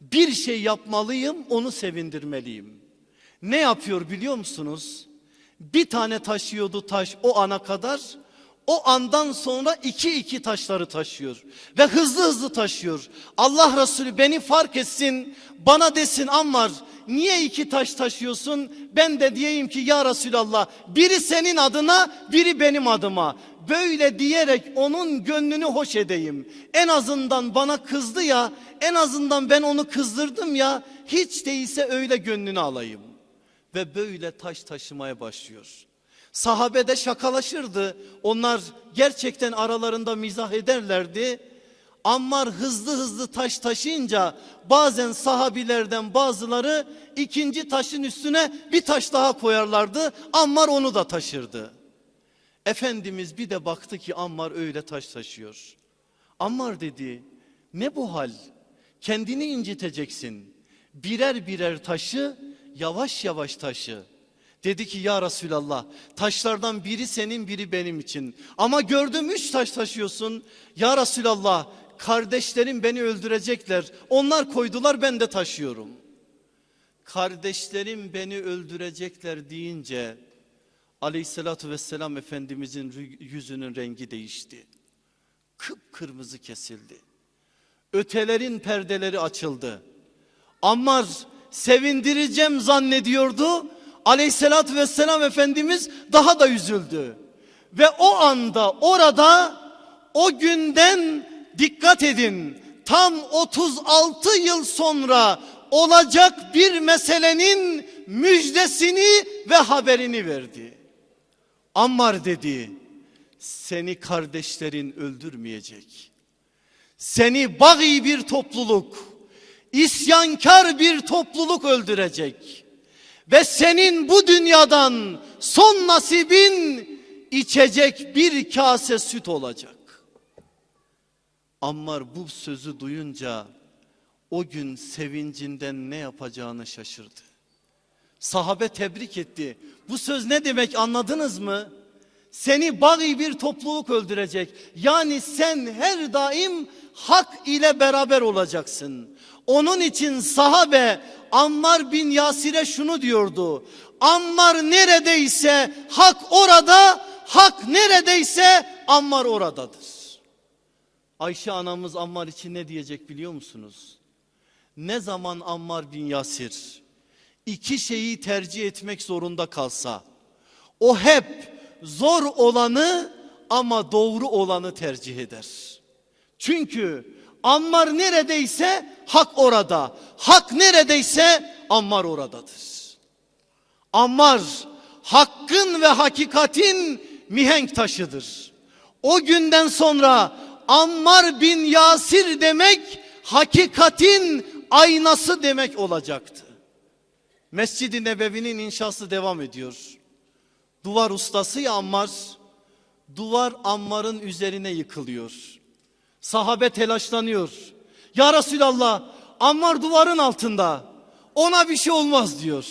Bir şey yapmalıyım onu sevindirmeliyim. Ne yapıyor biliyor musunuz? Bir tane taşıyordu taş o ana kadar. O andan sonra iki iki taşları taşıyor. Ve hızlı hızlı taşıyor. Allah Resulü beni fark etsin. Bana desin Ammar niye iki taş taşıyorsun? Ben de diyeyim ki ya Resulallah biri senin adına biri benim adıma. Böyle diyerek onun gönlünü hoş edeyim. En azından bana kızdı ya en azından ben onu kızdırdım ya hiç değilse öyle gönlünü alayım. Ve böyle taş taşımaya başlıyor. Sahabe de şakalaşırdı. Onlar gerçekten aralarında mizah ederlerdi. Ammar hızlı hızlı taş taşıyınca bazen sahabilerden bazıları ikinci taşın üstüne bir taş daha koyarlardı. Ammar onu da taşırdı. Efendimiz bir de baktı ki Ammar öyle taş taşıyor. Ammar dedi ne bu hal? Kendini inciteceksin. Birer birer taşı yavaş yavaş taşı. Dedi ki ya Resulallah taşlardan biri senin biri benim için. Ama gördüm üç taş taşıyorsun. Ya Resulallah kardeşlerim beni öldürecekler. Onlar koydular ben de taşıyorum. Kardeşlerim beni öldürecekler deyince aleyhissalatü vesselam Efendimizin yüzünün rengi değişti. Kıpkırmızı kesildi. Ötelerin perdeleri açıldı. Ammar sevindireceğim zannediyordu. Aleyhissalatü vesselam Efendimiz daha da üzüldü. Ve o anda orada o günden dikkat edin tam 36 yıl sonra olacak bir meselenin müjdesini ve haberini verdi. Ammar dedi seni kardeşlerin öldürmeyecek. Seni bagi bir topluluk, isyankar bir topluluk öldürecek. Ve senin bu dünyadan son nasibin içecek bir kase süt olacak. Ammar bu sözü duyunca o gün sevincinden ne yapacağını şaşırdı. Sahabe tebrik etti. Bu söz ne demek anladınız mı? Seni bagi bir topluluk öldürecek. Yani sen her daim hak ile beraber olacaksın. Onun için sahabe Ammar bin Yasir'e şunu diyordu. Ammar neredeyse hak orada, hak neredeyse Ammar oradadır. Ayşe anamız Ammar için ne diyecek biliyor musunuz? Ne zaman Ammar bin Yasir iki şeyi tercih etmek zorunda kalsa o hep zor olanı ama doğru olanı tercih eder. Çünkü Ammar neredeyse hak orada. Hak neredeyse Ammar oradadır. Ammar hakkın ve hakikatin mihenk taşıdır. O günden sonra Ammar bin Yasir demek hakikatin aynası demek olacaktı. Mescid-i Nebevi'nin inşası devam ediyor. Duvar ustası ya Ammar, duvar Ammar'ın üzerine yıkılıyor. Sahabe telaşlanıyor. Ya Resulallah Ammar duvarın altında. Ona bir şey olmaz diyor.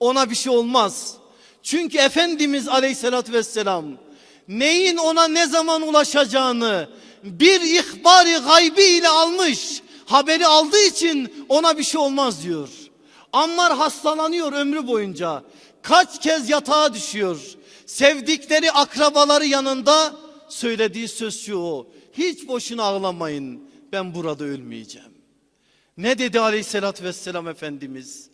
Ona bir şey olmaz. Çünkü Efendimiz aleyhissalatü vesselam neyin ona ne zaman ulaşacağını bir ihbari gaybi ile almış. Haberi aldığı için ona bir şey olmaz diyor. Ammar hastalanıyor ömrü boyunca. Kaç kez yatağa düşüyor. Sevdikleri akrabaları yanında söylediği söz şu. Hiç boşuna ağlamayın. Ben burada ölmeyeceğim. Ne dedi aleyhissalatü vesselam Efendimiz?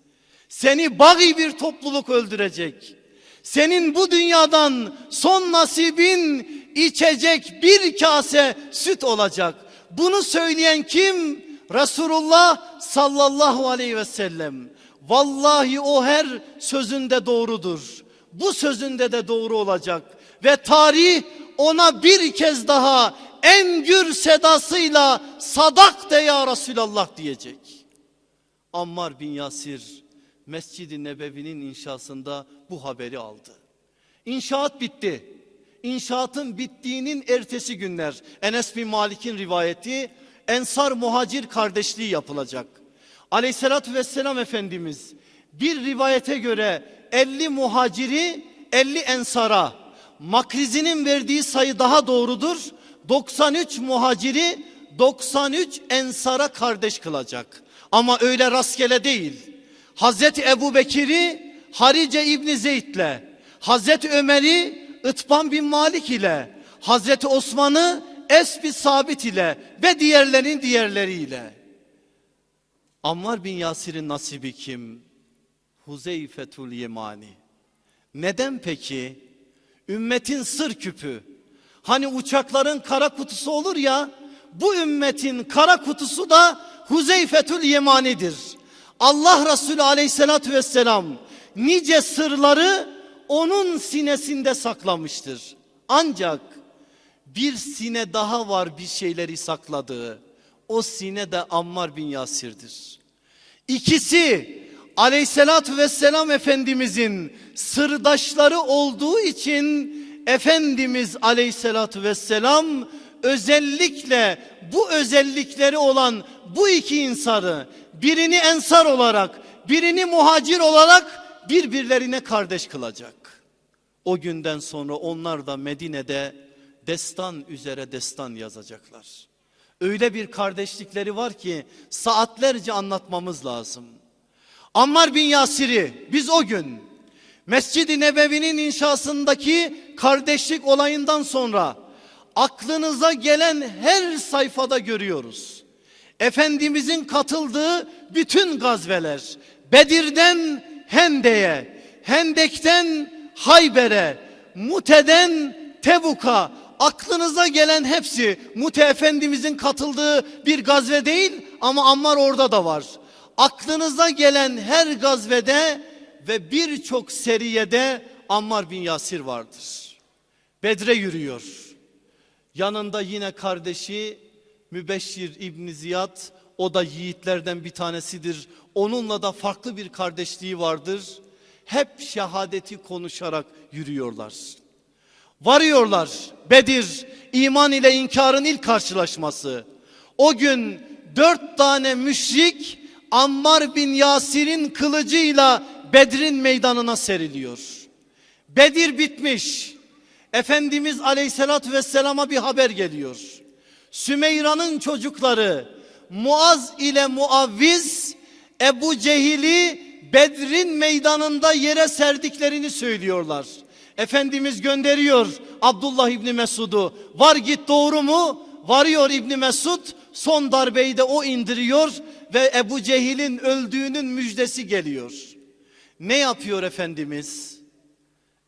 Seni bagi bir topluluk öldürecek. Senin bu dünyadan son nasibin içecek bir kase süt olacak. Bunu söyleyen kim? Resulullah sallallahu aleyhi ve sellem. Vallahi o her sözünde doğrudur. Bu sözünde de doğru olacak. Ve tarih ona bir kez daha en gür sedasıyla sadak de ya Resulallah diyecek. Ammar bin Yasir Mescid-i Nebevi'nin inşasında bu haberi aldı. İnşaat bitti. İnşaatın bittiğinin ertesi günler Enes bin Malik'in rivayeti Ensar muhacir kardeşliği yapılacak. Aleyhissalatü vesselam Efendimiz bir rivayete göre 50 muhaciri 50 ensara Makrizi'nin verdiği sayı daha doğrudur. 93 muhaciri 93 ensara kardeş kılacak. Ama öyle rastgele değil. Hazreti Ebu Bekir'i Harice İbni Zeyd'le, Hazreti Ömer'i Itban bin Malik ile, Hazreti Osman'ı Esbi Sabit ile ve diğerlerin diğerleriyle. Ammar bin Yasir'in nasibi kim? Huzeyfetul Yemani. Neden peki? Ümmetin sır küpü. Hani uçakların kara kutusu olur ya, bu ümmetin kara kutusu da Huzeyfetül Yemani'dir. Allah Resulü aleyhissalatü vesselam nice sırları onun sinesinde saklamıştır. Ancak bir sine daha var bir şeyleri sakladığı. O sine de Ammar bin Yasir'dir. İkisi aleyhissalatü vesselam Efendimizin sırdaşları olduğu için Efendimiz aleyhissalatü vesselam özellikle bu özellikleri olan bu iki insanı birini ensar olarak birini muhacir olarak birbirlerine kardeş kılacak. O günden sonra onlar da Medine'de destan üzere destan yazacaklar. Öyle bir kardeşlikleri var ki saatlerce anlatmamız lazım. Ammar bin Yasir'i biz o gün Mescid-i Nebevi'nin inşasındaki kardeşlik olayından sonra aklınıza gelen her sayfada görüyoruz. Efendimizin katıldığı bütün gazveler Bedir'den Hende'ye, Hendek'ten Hayber'e, Mute'den Tebuk'a aklınıza gelen hepsi Mute Efendimizin katıldığı bir gazve değil ama Ammar orada da var. Aklınıza gelen her gazvede ve birçok seriyede Ammar bin Yasir vardır. Bedre yürüyor. Yanında yine kardeşi Mübeşşir İbni Ziyad o da yiğitlerden bir tanesidir. Onunla da farklı bir kardeşliği vardır. Hep şehadeti konuşarak yürüyorlar. Varıyorlar Bedir iman ile inkarın ilk karşılaşması. O gün dört tane müşrik Ammar bin Yasir'in kılıcıyla Bedir'in meydanına seriliyor. Bedir bitmiş. Efendimiz aleyhissalatü vesselama bir haber geliyor. Sümeyra'nın çocukları Muaz ile Muavviz Ebu Cehil'i Bedrin meydanında yere serdiklerini söylüyorlar. Efendimiz gönderiyor Abdullah İbni Mesud'u. Var git doğru mu? Varıyor İbni Mesud son darbeyi de o indiriyor ve Ebu Cehil'in öldüğünün müjdesi geliyor. Ne yapıyor Efendimiz?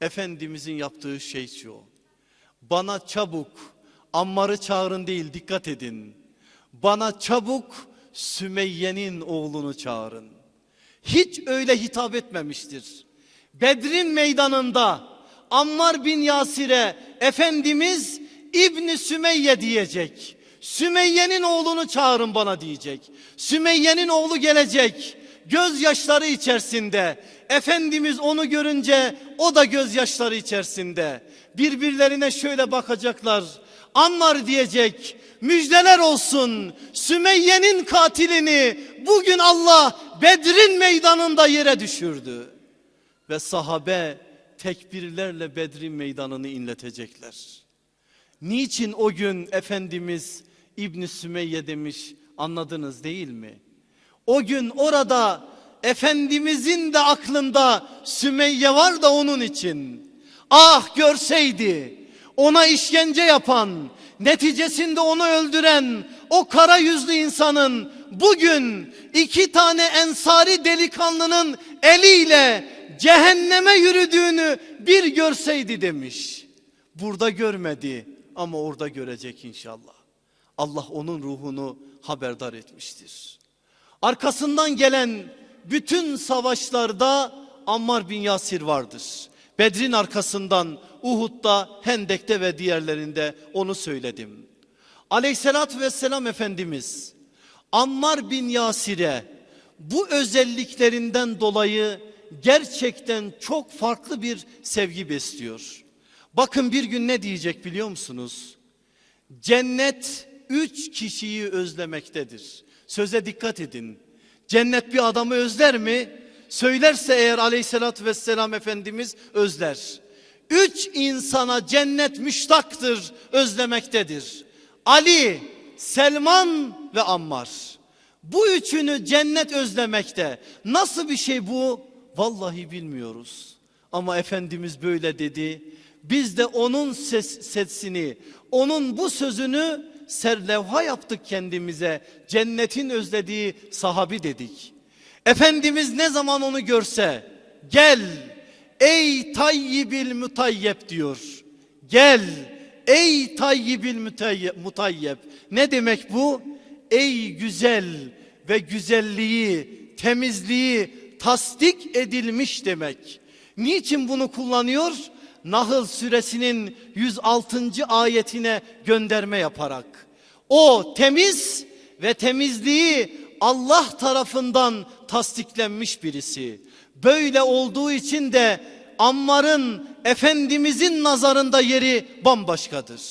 Efendimizin yaptığı şey şu. Bana çabuk Ammar'ı çağırın değil dikkat edin. Bana çabuk Sümeyye'nin oğlunu çağırın. Hiç öyle hitap etmemiştir. Bedrin meydanında Ammar bin Yasir'e Efendimiz İbni Sümeyye diyecek. Sümeyye'nin oğlunu çağırın bana diyecek. Sümeyye'nin oğlu gelecek. Gözyaşları içerisinde. Efendimiz onu görünce o da gözyaşları içerisinde. Birbirlerine şöyle bakacaklar. Ammar diyecek. Müjdeler olsun. Sümeyye'nin katilini bugün Allah Bedrin meydanında yere düşürdü. Ve sahabe tekbirlerle Bedrin meydanını inletecekler. Niçin o gün Efendimiz İbn Sümeyye demiş anladınız değil mi? O gün orada Efendimizin de aklında Sümeyye var da onun için. Ah görseydi ona işkence yapan, neticesinde onu öldüren o kara yüzlü insanın bugün iki tane ensari delikanlının eliyle cehenneme yürüdüğünü bir görseydi demiş. Burada görmedi ama orada görecek inşallah. Allah onun ruhunu haberdar etmiştir. Arkasından gelen bütün savaşlarda Ammar bin Yasir vardır. Bedrin arkasından Uhud'da, Hendek'te ve diğerlerinde onu söyledim. Aleyhissalatü vesselam Efendimiz Ammar bin Yasir'e bu özelliklerinden dolayı gerçekten çok farklı bir sevgi besliyor. Bakın bir gün ne diyecek biliyor musunuz? Cennet üç kişiyi özlemektedir. Söze dikkat edin. Cennet bir adamı özler mi? Söylerse eğer aleyhissalatü vesselam Efendimiz özler. Üç insana cennet müştaktır, özlemektedir. Ali, Selman ve Ammar. Bu üçünü cennet özlemekte. Nasıl bir şey bu? Vallahi bilmiyoruz. Ama Efendimiz böyle dedi. Biz de onun ses, sesini, onun bu sözünü serlevha yaptık kendimize. Cennetin özlediği sahabi dedik. Efendimiz ne zaman onu görse gel ey tayyibil mutayyep diyor. Gel ey tayyibil mutayyep. Ne demek bu? Ey güzel ve güzelliği, temizliği tasdik edilmiş demek. Niçin bunu kullanıyor? Nahl suresinin 106. ayetine gönderme yaparak. O temiz ve temizliği Allah tarafından tasdiklenmiş birisi. Böyle olduğu için de Ammar'ın Efendimizin nazarında yeri bambaşkadır.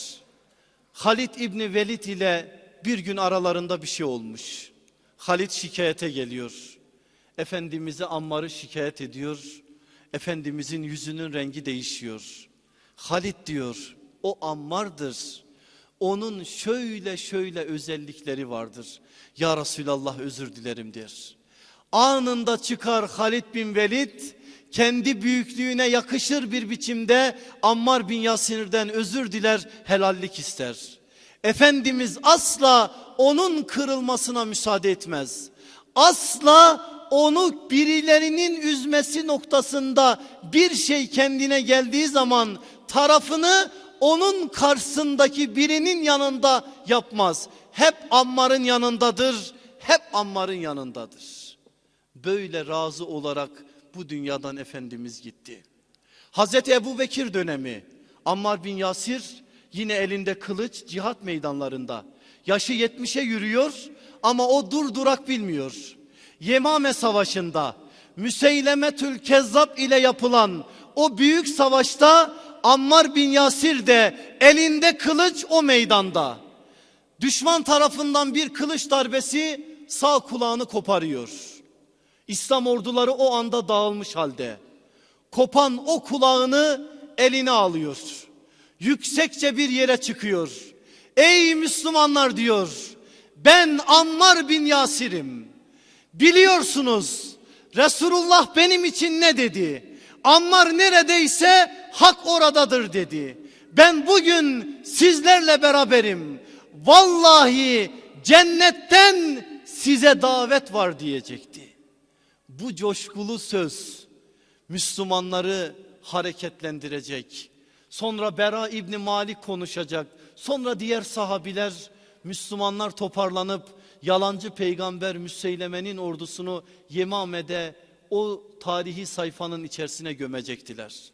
Halid İbni Velid ile bir gün aralarında bir şey olmuş. Halid şikayete geliyor. Efendimiz'e Ammar'ı şikayet ediyor. Efendimizin yüzünün rengi değişiyor. Halid diyor o Ammar'dır. Onun şöyle şöyle özellikleri vardır. Ya Resulallah özür dilerim der. Anında çıkar Halid bin Velid kendi büyüklüğüne yakışır bir biçimde Ammar bin Yasir'den özür diler helallik ister. Efendimiz asla onun kırılmasına müsaade etmez. Asla onu birilerinin üzmesi noktasında bir şey kendine geldiği zaman tarafını onun karşısındaki birinin yanında yapmaz. Hep Ammar'ın yanındadır, hep Ammar'ın yanındadır. Böyle razı olarak bu dünyadan Efendimiz gitti. Hazreti Ebu Bekir dönemi Ammar bin Yasir yine elinde kılıç cihat meydanlarında. Yaşı 70'e yürüyor ama o dur durak bilmiyor. Yemame savaşında Müseylemetül Kezzab ile yapılan o büyük savaşta Ammar bin Yasir de elinde kılıç o meydanda. Düşman tarafından bir kılıç darbesi sağ kulağını koparıyor. İslam orduları o anda dağılmış halde. Kopan o kulağını eline alıyor. Yüksekçe bir yere çıkıyor. Ey Müslümanlar diyor. Ben Ammar bin Yasir'im. Biliyorsunuz Resulullah benim için ne dedi? Ammar neredeyse hak oradadır dedi. Ben bugün sizlerle beraberim. Vallahi cennetten size davet var diyecekti. Bu coşkulu söz Müslümanları hareketlendirecek. Sonra Bera İbni Malik konuşacak. Sonra diğer sahabiler Müslümanlar toparlanıp yalancı peygamber Müseyleme'nin ordusunu Yemame'de o tarihi sayfanın içerisine gömecektiler.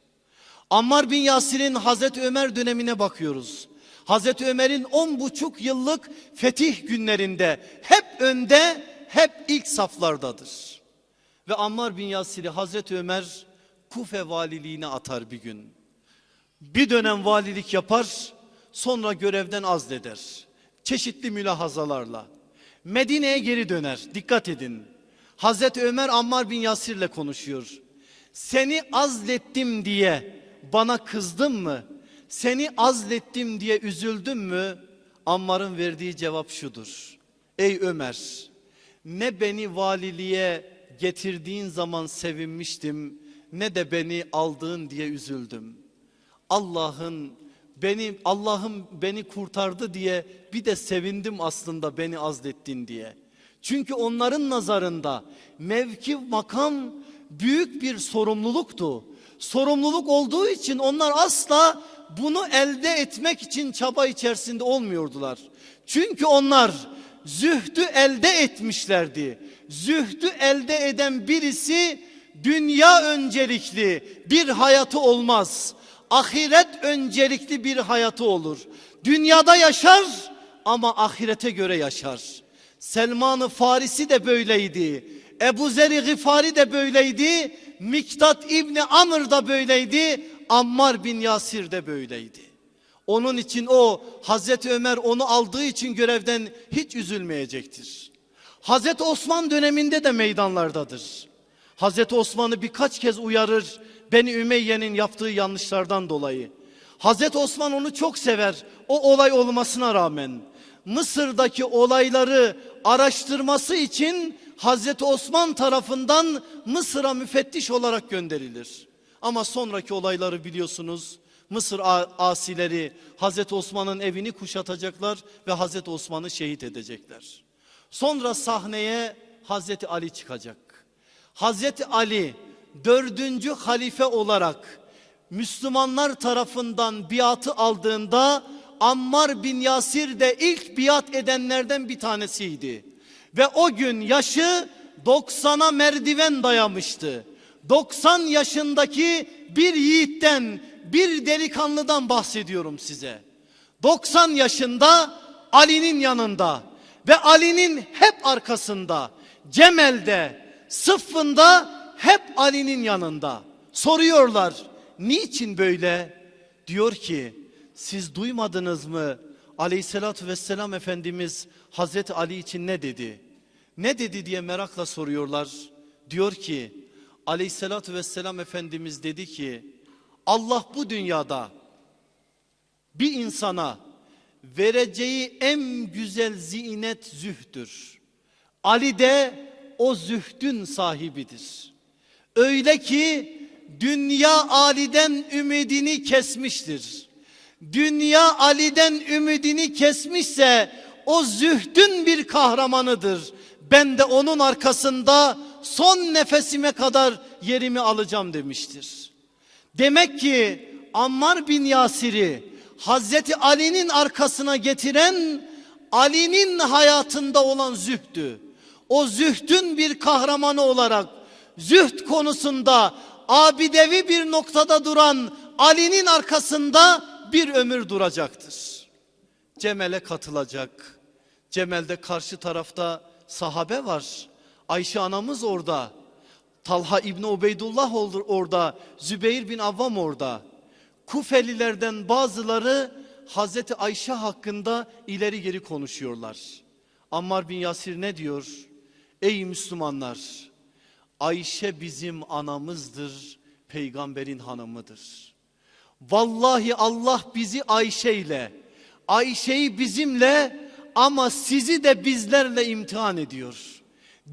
Ammar bin Yasir'in Hazreti Ömer dönemine bakıyoruz. Hazreti Ömer'in on buçuk yıllık fetih günlerinde hep önde hep ilk saflardadır. Ve Ammar bin Yasir'i Hazreti Ömer Kufe valiliğine atar bir gün. Bir dönem valilik yapar sonra görevden azleder. Çeşitli mülahazalarla. Medine'ye geri döner. Dikkat edin. Hazreti Ömer Ammar bin Yasir'le konuşuyor. Seni azlettim diye bana kızdın mı? Seni azlettim diye üzüldün mü? Ammar'ın verdiği cevap şudur. Ey Ömer ne beni valiliğe getirdiğin zaman sevinmiştim ne de beni aldığın diye üzüldüm. Allah'ın beni Allah'ım beni kurtardı diye bir de sevindim aslında beni azlettin diye. Çünkü onların nazarında mevki makam büyük bir sorumluluktu. Sorumluluk olduğu için onlar asla bunu elde etmek için çaba içerisinde olmuyordular. Çünkü onlar zühdü elde etmişlerdi. Zühdü elde eden birisi dünya öncelikli bir hayatı olmaz. Ahiret öncelikli bir hayatı olur. Dünyada yaşar ama ahirete göre yaşar. Selman-ı Farisi de böyleydi. Ebu Zer-i Gıfari de böyleydi. Miktat İbni Amr da böyleydi. Ammar bin Yasir de böyleydi. Onun için o Hazreti Ömer onu aldığı için görevden hiç üzülmeyecektir. Hazreti Osman döneminde de meydanlardadır. Hazreti Osman'ı birkaç kez uyarır Beni Ümeyye'nin yaptığı yanlışlardan dolayı. Hazreti Osman onu çok sever o olay olmasına rağmen. Mısır'daki olayları araştırması için Hazreti Osman tarafından Mısır'a müfettiş olarak gönderilir. Ama sonraki olayları biliyorsunuz. Mısır asileri Hazreti Osman'ın evini kuşatacaklar ve Hazreti Osman'ı şehit edecekler. Sonra sahneye Hazreti Ali çıkacak. Hazreti Ali dördüncü halife olarak Müslümanlar tarafından biatı aldığında Ammar bin Yasir de ilk biat edenlerden bir tanesiydi. Ve o gün yaşı 90'a merdiven dayamıştı. 90 yaşındaki bir yiğitten, bir delikanlıdan bahsediyorum size. 90 yaşında Ali'nin yanında ve Ali'nin hep arkasında, Cemel'de, Sıffın'da hep Ali'nin yanında. Soruyorlar, niçin böyle? Diyor ki, siz duymadınız mı? Aleyhissalatü vesselam Efendimiz Hazreti Ali için ne dedi? Ne dedi diye merakla soruyorlar. Diyor ki aleyhissalatü vesselam Efendimiz dedi ki Allah bu dünyada bir insana vereceği en güzel zinet zühtür. Ali de o zühdün sahibidir. Öyle ki dünya Ali'den ümidini kesmiştir. Dünya Ali'den ümidini kesmişse o zühdün bir kahramanıdır. Ben de onun arkasında son nefesime kadar yerimi alacağım demiştir. Demek ki Ammar bin Yasir'i Hazreti Ali'nin arkasına getiren Ali'nin hayatında olan zühdü. O zühdün bir kahramanı olarak zühd konusunda abidevi bir noktada duran Ali'nin arkasında bir ömür duracaktır. Cemel'e katılacak. Cemel'de karşı tarafta sahabe var. Ayşe anamız orada. Talha İbni Ubeydullah orada. Zübeyir bin Avvam orada. Kufelilerden bazıları Hazreti Ayşe hakkında ileri geri konuşuyorlar. Ammar bin Yasir ne diyor? Ey Müslümanlar Ayşe bizim anamızdır, peygamberin hanımıdır. Vallahi Allah bizi Ayşe ile, Ayşe'yi bizimle ama sizi de bizlerle imtihan ediyor.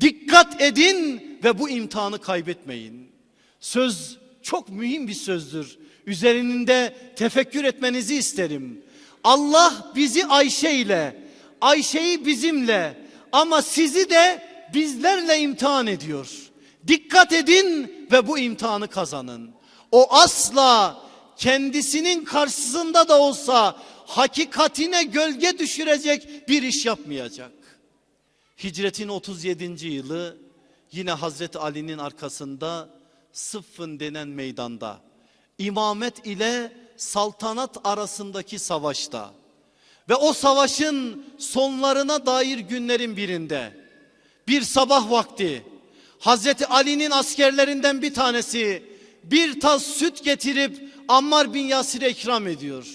Dikkat edin ve bu imtihanı kaybetmeyin. Söz çok mühim bir sözdür. Üzerinde tefekkür etmenizi isterim. Allah bizi Ayşe ile, Ayşe'yi bizimle ama sizi de bizlerle imtihan ediyor. Dikkat edin ve bu imtihanı kazanın. O asla kendisinin karşısında da olsa hakikatine gölge düşürecek bir iş yapmayacak. Hicretin 37. yılı yine Hazreti Ali'nin arkasında Sıffın denen meydanda imamet ile saltanat arasındaki savaşta ve o savaşın sonlarına dair günlerin birinde bir sabah vakti Hazreti Ali'nin askerlerinden bir tanesi bir tas süt getirip Ammar bin Yasir'e ikram ediyor.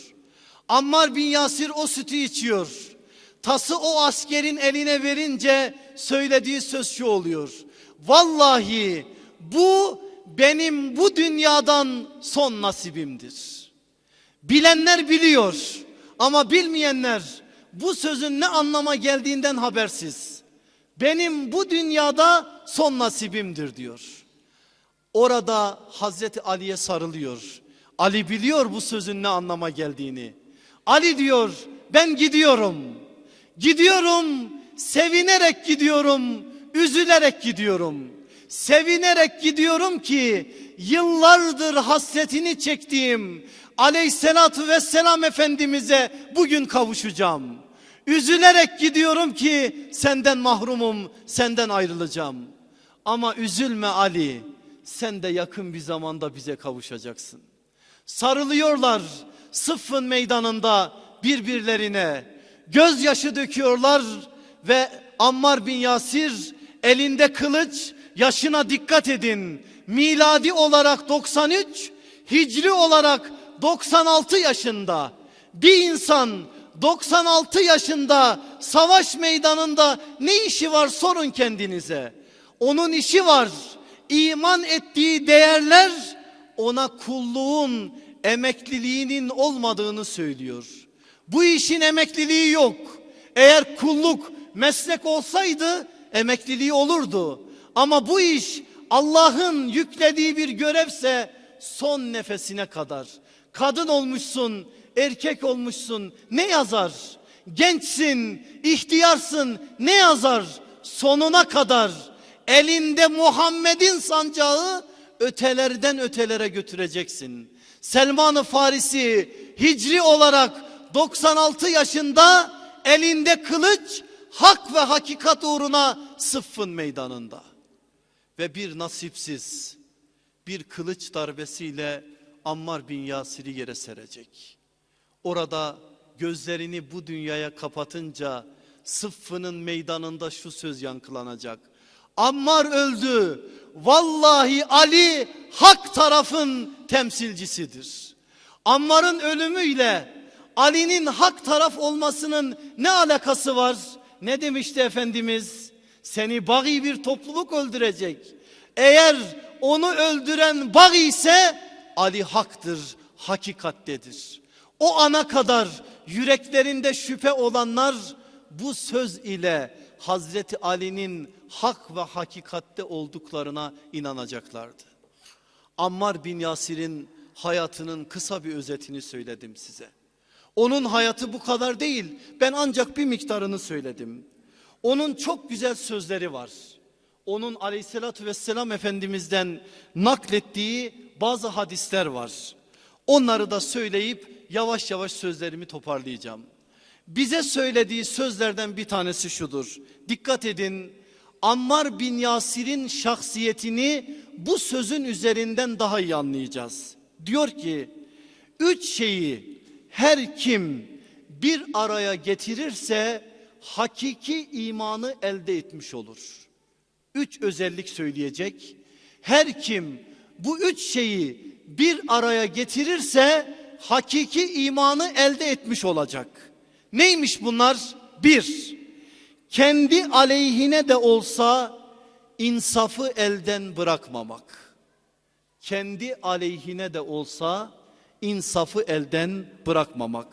Ammar bin Yasir o sütü içiyor. Tası o askerin eline verince söylediği söz şu oluyor. Vallahi bu benim bu dünyadan son nasibimdir. Bilenler biliyor ama bilmeyenler bu sözün ne anlama geldiğinden habersiz. Benim bu dünyada son nasibimdir diyor. Orada Hazreti Ali'ye sarılıyor. Ali biliyor bu sözün ne anlama geldiğini. Ali diyor ben gidiyorum. Gidiyorum sevinerek gidiyorum. Üzülerek gidiyorum. Sevinerek gidiyorum ki yıllardır hasretini çektiğim aleyhissalatü vesselam efendimize bugün kavuşacağım. Üzülerek gidiyorum ki senden mahrumum, senden ayrılacağım. Ama üzülme Ali, sen de yakın bir zamanda bize kavuşacaksın. Sarılıyorlar sıffın meydanında birbirlerine. Gözyaşı döküyorlar ve Ammar bin Yasir elinde kılıç yaşına dikkat edin. Miladi olarak 93, hicri olarak 96 yaşında bir insan 96 yaşında savaş meydanında ne işi var sorun kendinize. Onun işi var. İman ettiği değerler ona kulluğun emekliliğinin olmadığını söylüyor. Bu işin emekliliği yok. Eğer kulluk meslek olsaydı emekliliği olurdu. Ama bu iş Allah'ın yüklediği bir görevse son nefesine kadar. Kadın olmuşsun, erkek olmuşsun ne yazar? Gençsin, ihtiyarsın ne yazar? Sonuna kadar elinde Muhammed'in sancağı ötelerden ötelere götüreceksin. Selman-ı Farisi hicri olarak 96 yaşında elinde kılıç hak ve hakikat uğruna sıffın meydanında. Ve bir nasipsiz, bir kılıç darbesiyle Ammar bin Yasir'i yere serecek. Orada gözlerini bu dünyaya kapatınca sıffının meydanında şu söz yankılanacak. Ammar öldü. Vallahi Ali hak tarafın temsilcisidir. Ammar'ın ölümüyle Ali'nin hak taraf olmasının ne alakası var? Ne demişti Efendimiz? Seni bagi bir topluluk öldürecek. Eğer onu öldüren bagi ise Ali haktır, hakikattedir. O ana kadar yüreklerinde şüphe olanlar bu söz ile Hazreti Ali'nin hak ve hakikatte olduklarına inanacaklardı. Ammar bin Yasir'in hayatının kısa bir özetini söyledim size. Onun hayatı bu kadar değil. Ben ancak bir miktarını söyledim. Onun çok güzel sözleri var. Onun aleyhissalatü vesselam Efendimiz'den naklettiği bazı hadisler var. Onları da söyleyip yavaş yavaş sözlerimi toparlayacağım. Bize söylediği sözlerden bir tanesi şudur. Dikkat edin. Ammar bin Yasir'in şahsiyetini bu sözün üzerinden daha iyi anlayacağız. Diyor ki üç şeyi her kim bir araya getirirse hakiki imanı elde etmiş olur. Üç özellik söyleyecek. Her kim bu üç şeyi bir araya getirirse hakiki imanı elde etmiş olacak. Neymiş bunlar? Bir, kendi aleyhine de olsa insafı elden bırakmamak. Kendi aleyhine de olsa insafı elden bırakmamak.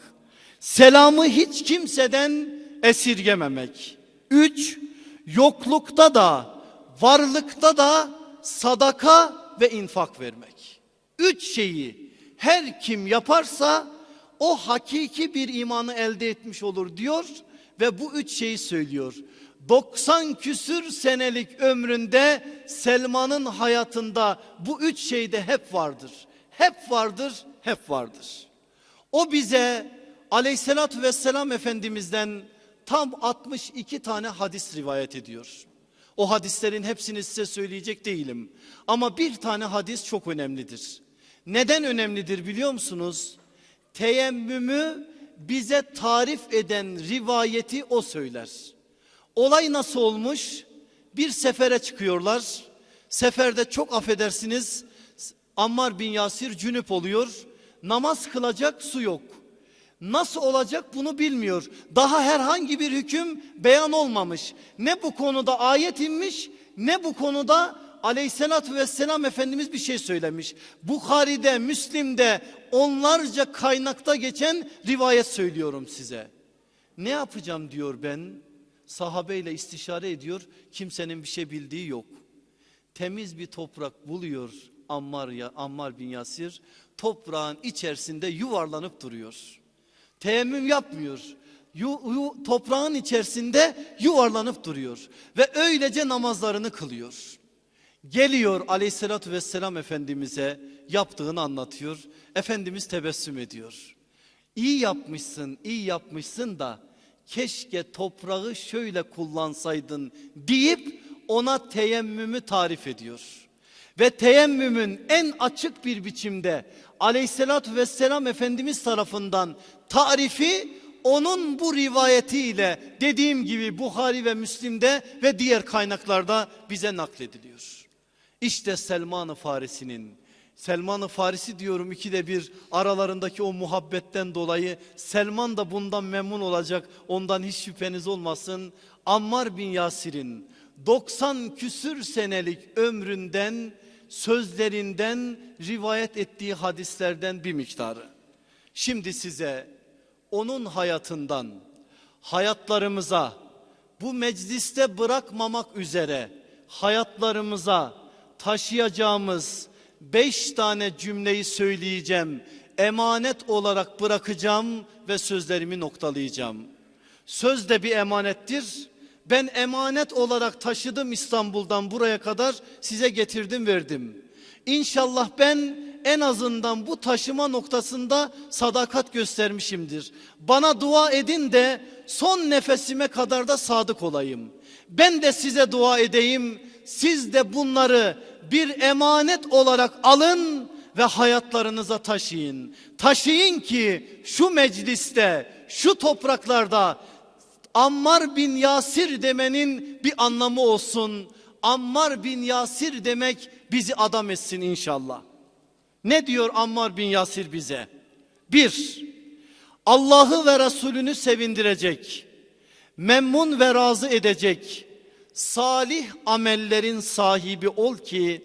Selamı hiç kimseden esirgememek. Üç, yoklukta da varlıkta da sadaka ve infak vermek. Üç şeyi her kim yaparsa o hakiki bir imanı elde etmiş olur diyor ve bu üç şeyi söylüyor. 90 küsür senelik ömründe Selman'ın hayatında bu üç şey de hep vardır. Hep vardır, hep vardır. O bize aleyhissalatü vesselam efendimizden tam 62 tane hadis rivayet ediyor. O hadislerin hepsini size söyleyecek değilim. Ama bir tane hadis çok önemlidir. Neden önemlidir biliyor musunuz? Teyemmümü bize tarif eden rivayeti o söyler. Olay nasıl olmuş? Bir sefere çıkıyorlar. Seferde çok affedersiniz Ammar bin Yasir cünüp oluyor. Namaz kılacak su yok. Nasıl olacak bunu bilmiyor. Daha herhangi bir hüküm beyan olmamış. Ne bu konuda ayet inmiş ne bu konuda aleyhissalatü vesselam Efendimiz bir şey söylemiş. Bukhari'de, Müslim'de onlarca kaynakta geçen rivayet söylüyorum size. Ne yapacağım diyor ben. Sahabeyle istişare ediyor. Kimsenin bir şey bildiği yok. Temiz bir toprak buluyor Ammar, ya, Ammar bin Yasir. Toprağın içerisinde yuvarlanıp duruyor. Teyemmüm yapmıyor. Yu, yu, toprağın içerisinde yuvarlanıp duruyor. Ve öylece namazlarını kılıyor. Geliyor aleyhissalatü vesselam Efendimiz'e yaptığını anlatıyor. Efendimiz tebessüm ediyor. İyi yapmışsın, iyi yapmışsın da keşke toprağı şöyle kullansaydın deyip ona teyemmümü tarif ediyor. Ve teyemmümün en açık bir biçimde aleyhissalatü vesselam Efendimiz tarafından tarifi onun bu rivayetiyle dediğim gibi Bukhari ve Müslim'de ve diğer kaynaklarda bize naklediliyor. İşte Selman-ı Farisi'nin Selman-ı Farisi diyorum ikide bir aralarındaki o muhabbetten dolayı Selman da bundan memnun olacak ondan hiç şüpheniz olmasın. Ammar bin Yasir'in 90 küsür senelik ömründen sözlerinden rivayet ettiği hadislerden bir miktarı. Şimdi size onun hayatından hayatlarımıza bu mecliste bırakmamak üzere hayatlarımıza taşıyacağımız beş tane cümleyi söyleyeceğim. Emanet olarak bırakacağım ve sözlerimi noktalayacağım. Söz de bir emanettir. Ben emanet olarak taşıdım İstanbul'dan buraya kadar size getirdim verdim. İnşallah ben en azından bu taşıma noktasında sadakat göstermişimdir. Bana dua edin de son nefesime kadar da sadık olayım. Ben de size dua edeyim. Siz de bunları bir emanet olarak alın ve hayatlarınıza taşıyın. Taşıyın ki şu mecliste, şu topraklarda Ammar bin Yasir demenin bir anlamı olsun. Ammar bin Yasir demek bizi adam etsin inşallah. Ne diyor Ammar bin Yasir bize? Bir, Allah'ı ve Resulünü sevindirecek, memnun ve razı edecek, salih amellerin sahibi ol ki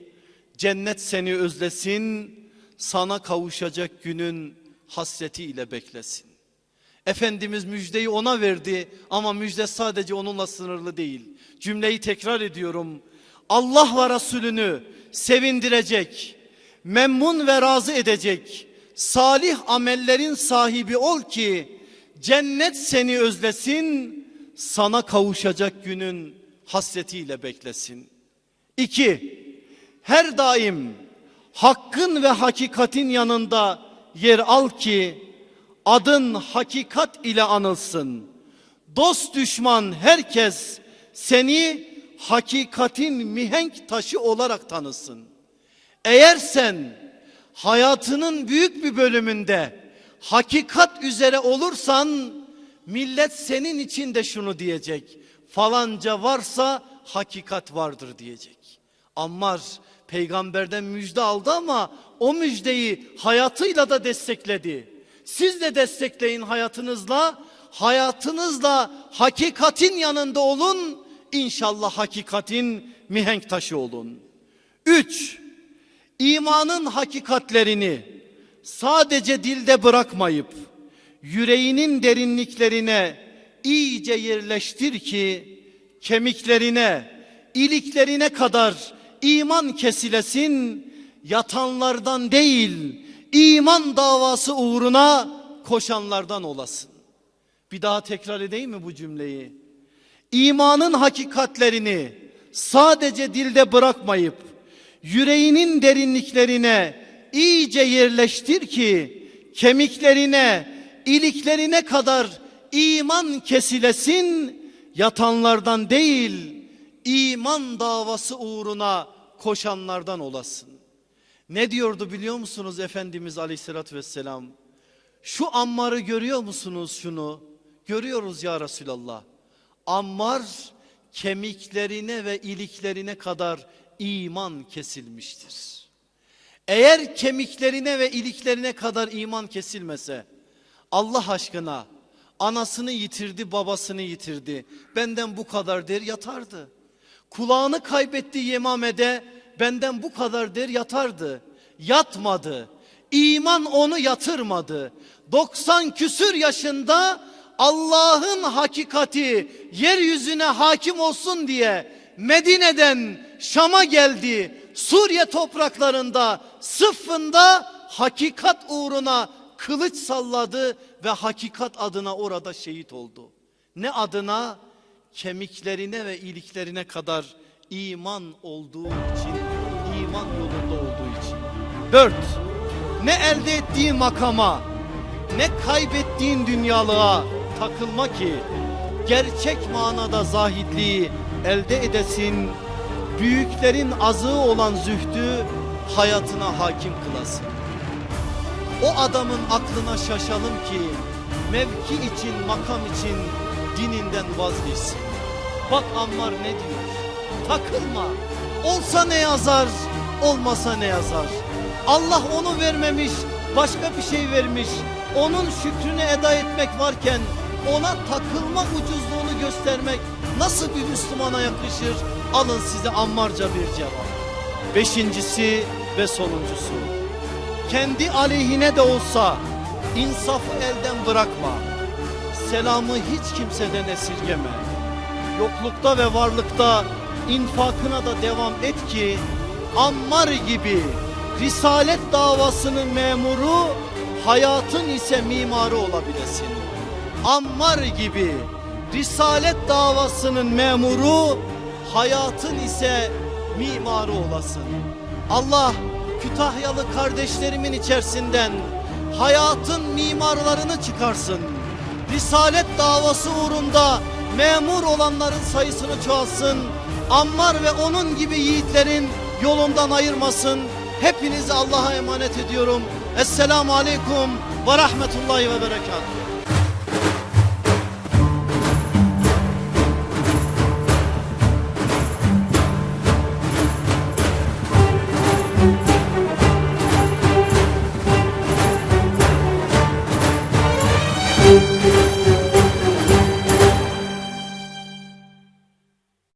cennet seni özlesin, sana kavuşacak günün hasretiyle beklesin. Efendimiz müjdeyi ona verdi ama müjde sadece onunla sınırlı değil. Cümleyi tekrar ediyorum. Allah ve Resulünü sevindirecek, memnun ve razı edecek, salih amellerin sahibi ol ki cennet seni özlesin, sana kavuşacak günün hasretiyle beklesin. İki, her daim hakkın ve hakikatin yanında yer al ki adın hakikat ile anılsın. Dost düşman herkes seni hakikatin mihenk taşı olarak tanısın. Eğer sen hayatının büyük bir bölümünde hakikat üzere olursan millet senin için de şunu diyecek. Falanca varsa hakikat vardır diyecek. Ammar peygamberden müjde aldı ama o müjdeyi hayatıyla da destekledi. Siz de destekleyin hayatınızla. Hayatınızla hakikatin yanında olun. İnşallah hakikatin mihenk taşı olun. Üç, imanın hakikatlerini sadece dilde bırakmayıp yüreğinin derinliklerine iyice yerleştir ki kemiklerine, iliklerine kadar iman kesilesin, yatanlardan değil, iman davası uğruna koşanlardan olasın. Bir daha tekrar edeyim mi bu cümleyi? İmanın hakikatlerini sadece dilde bırakmayıp yüreğinin derinliklerine iyice yerleştir ki kemiklerine, iliklerine kadar iman kesilesin, yatanlardan değil, iman davası uğruna koşanlardan olasın. Ne diyordu biliyor musunuz Efendimiz Aleyhisselatü Vesselam? Şu Ammar'ı görüyor musunuz şunu? Görüyoruz ya Resulallah. Ammar kemiklerine ve iliklerine kadar iman kesilmiştir. Eğer kemiklerine ve iliklerine kadar iman kesilmese Allah aşkına anasını yitirdi babasını yitirdi benden bu kadar der yatardı. Kulağını kaybetti Yemame'de benden bu kadar der yatardı. Yatmadı. İman onu yatırmadı. 90 küsür yaşında Allah'ın hakikati yeryüzüne hakim olsun diye Medine'den Şam'a geldi. Suriye topraklarında sıffında hakikat uğruna kılıç salladı ve hakikat adına orada şehit oldu. Ne adına? Kemiklerine ve iliklerine kadar iman olduğu için, iman yolunda olduğu için. Dört, ne elde ettiğin makama, ne kaybettiğin dünyalığa takılma ki gerçek manada zahidliği elde edesin, büyüklerin azığı olan zühdü hayatına hakim kılasın. O adamın aklına şaşalım ki mevki için, makam için dininden vazgeçsin. Bak Ammar ne diyor? Takılma. Olsa ne yazar, olmasa ne yazar? Allah onu vermemiş, başka bir şey vermiş. Onun şükrünü eda etmek varken ona takılma ucuzluğunu göstermek nasıl bir Müslümana yakışır? Alın size ammarca bir cevap. Beşincisi ve sonuncusu. Kendi aleyhine de olsa insafı elden bırakma. Selamı hiç kimseden esirgeme. Yoklukta ve varlıkta infakına da devam et ki Ammar gibi Risalet davasının memuru hayatın ise mimarı olabilesin. Ammar gibi Risalet davasının memuru hayatın ise mimarı olasın. Allah Kütahyalı kardeşlerimin içerisinden hayatın mimarlarını çıkarsın. Risalet davası uğrunda memur olanların sayısını çoğalsın. Ammar ve onun gibi yiğitlerin yolundan ayırmasın. Hepinizi Allah'a emanet ediyorum. Esselamu Aleyküm ve Rahmetullahi ve Berekatuhu.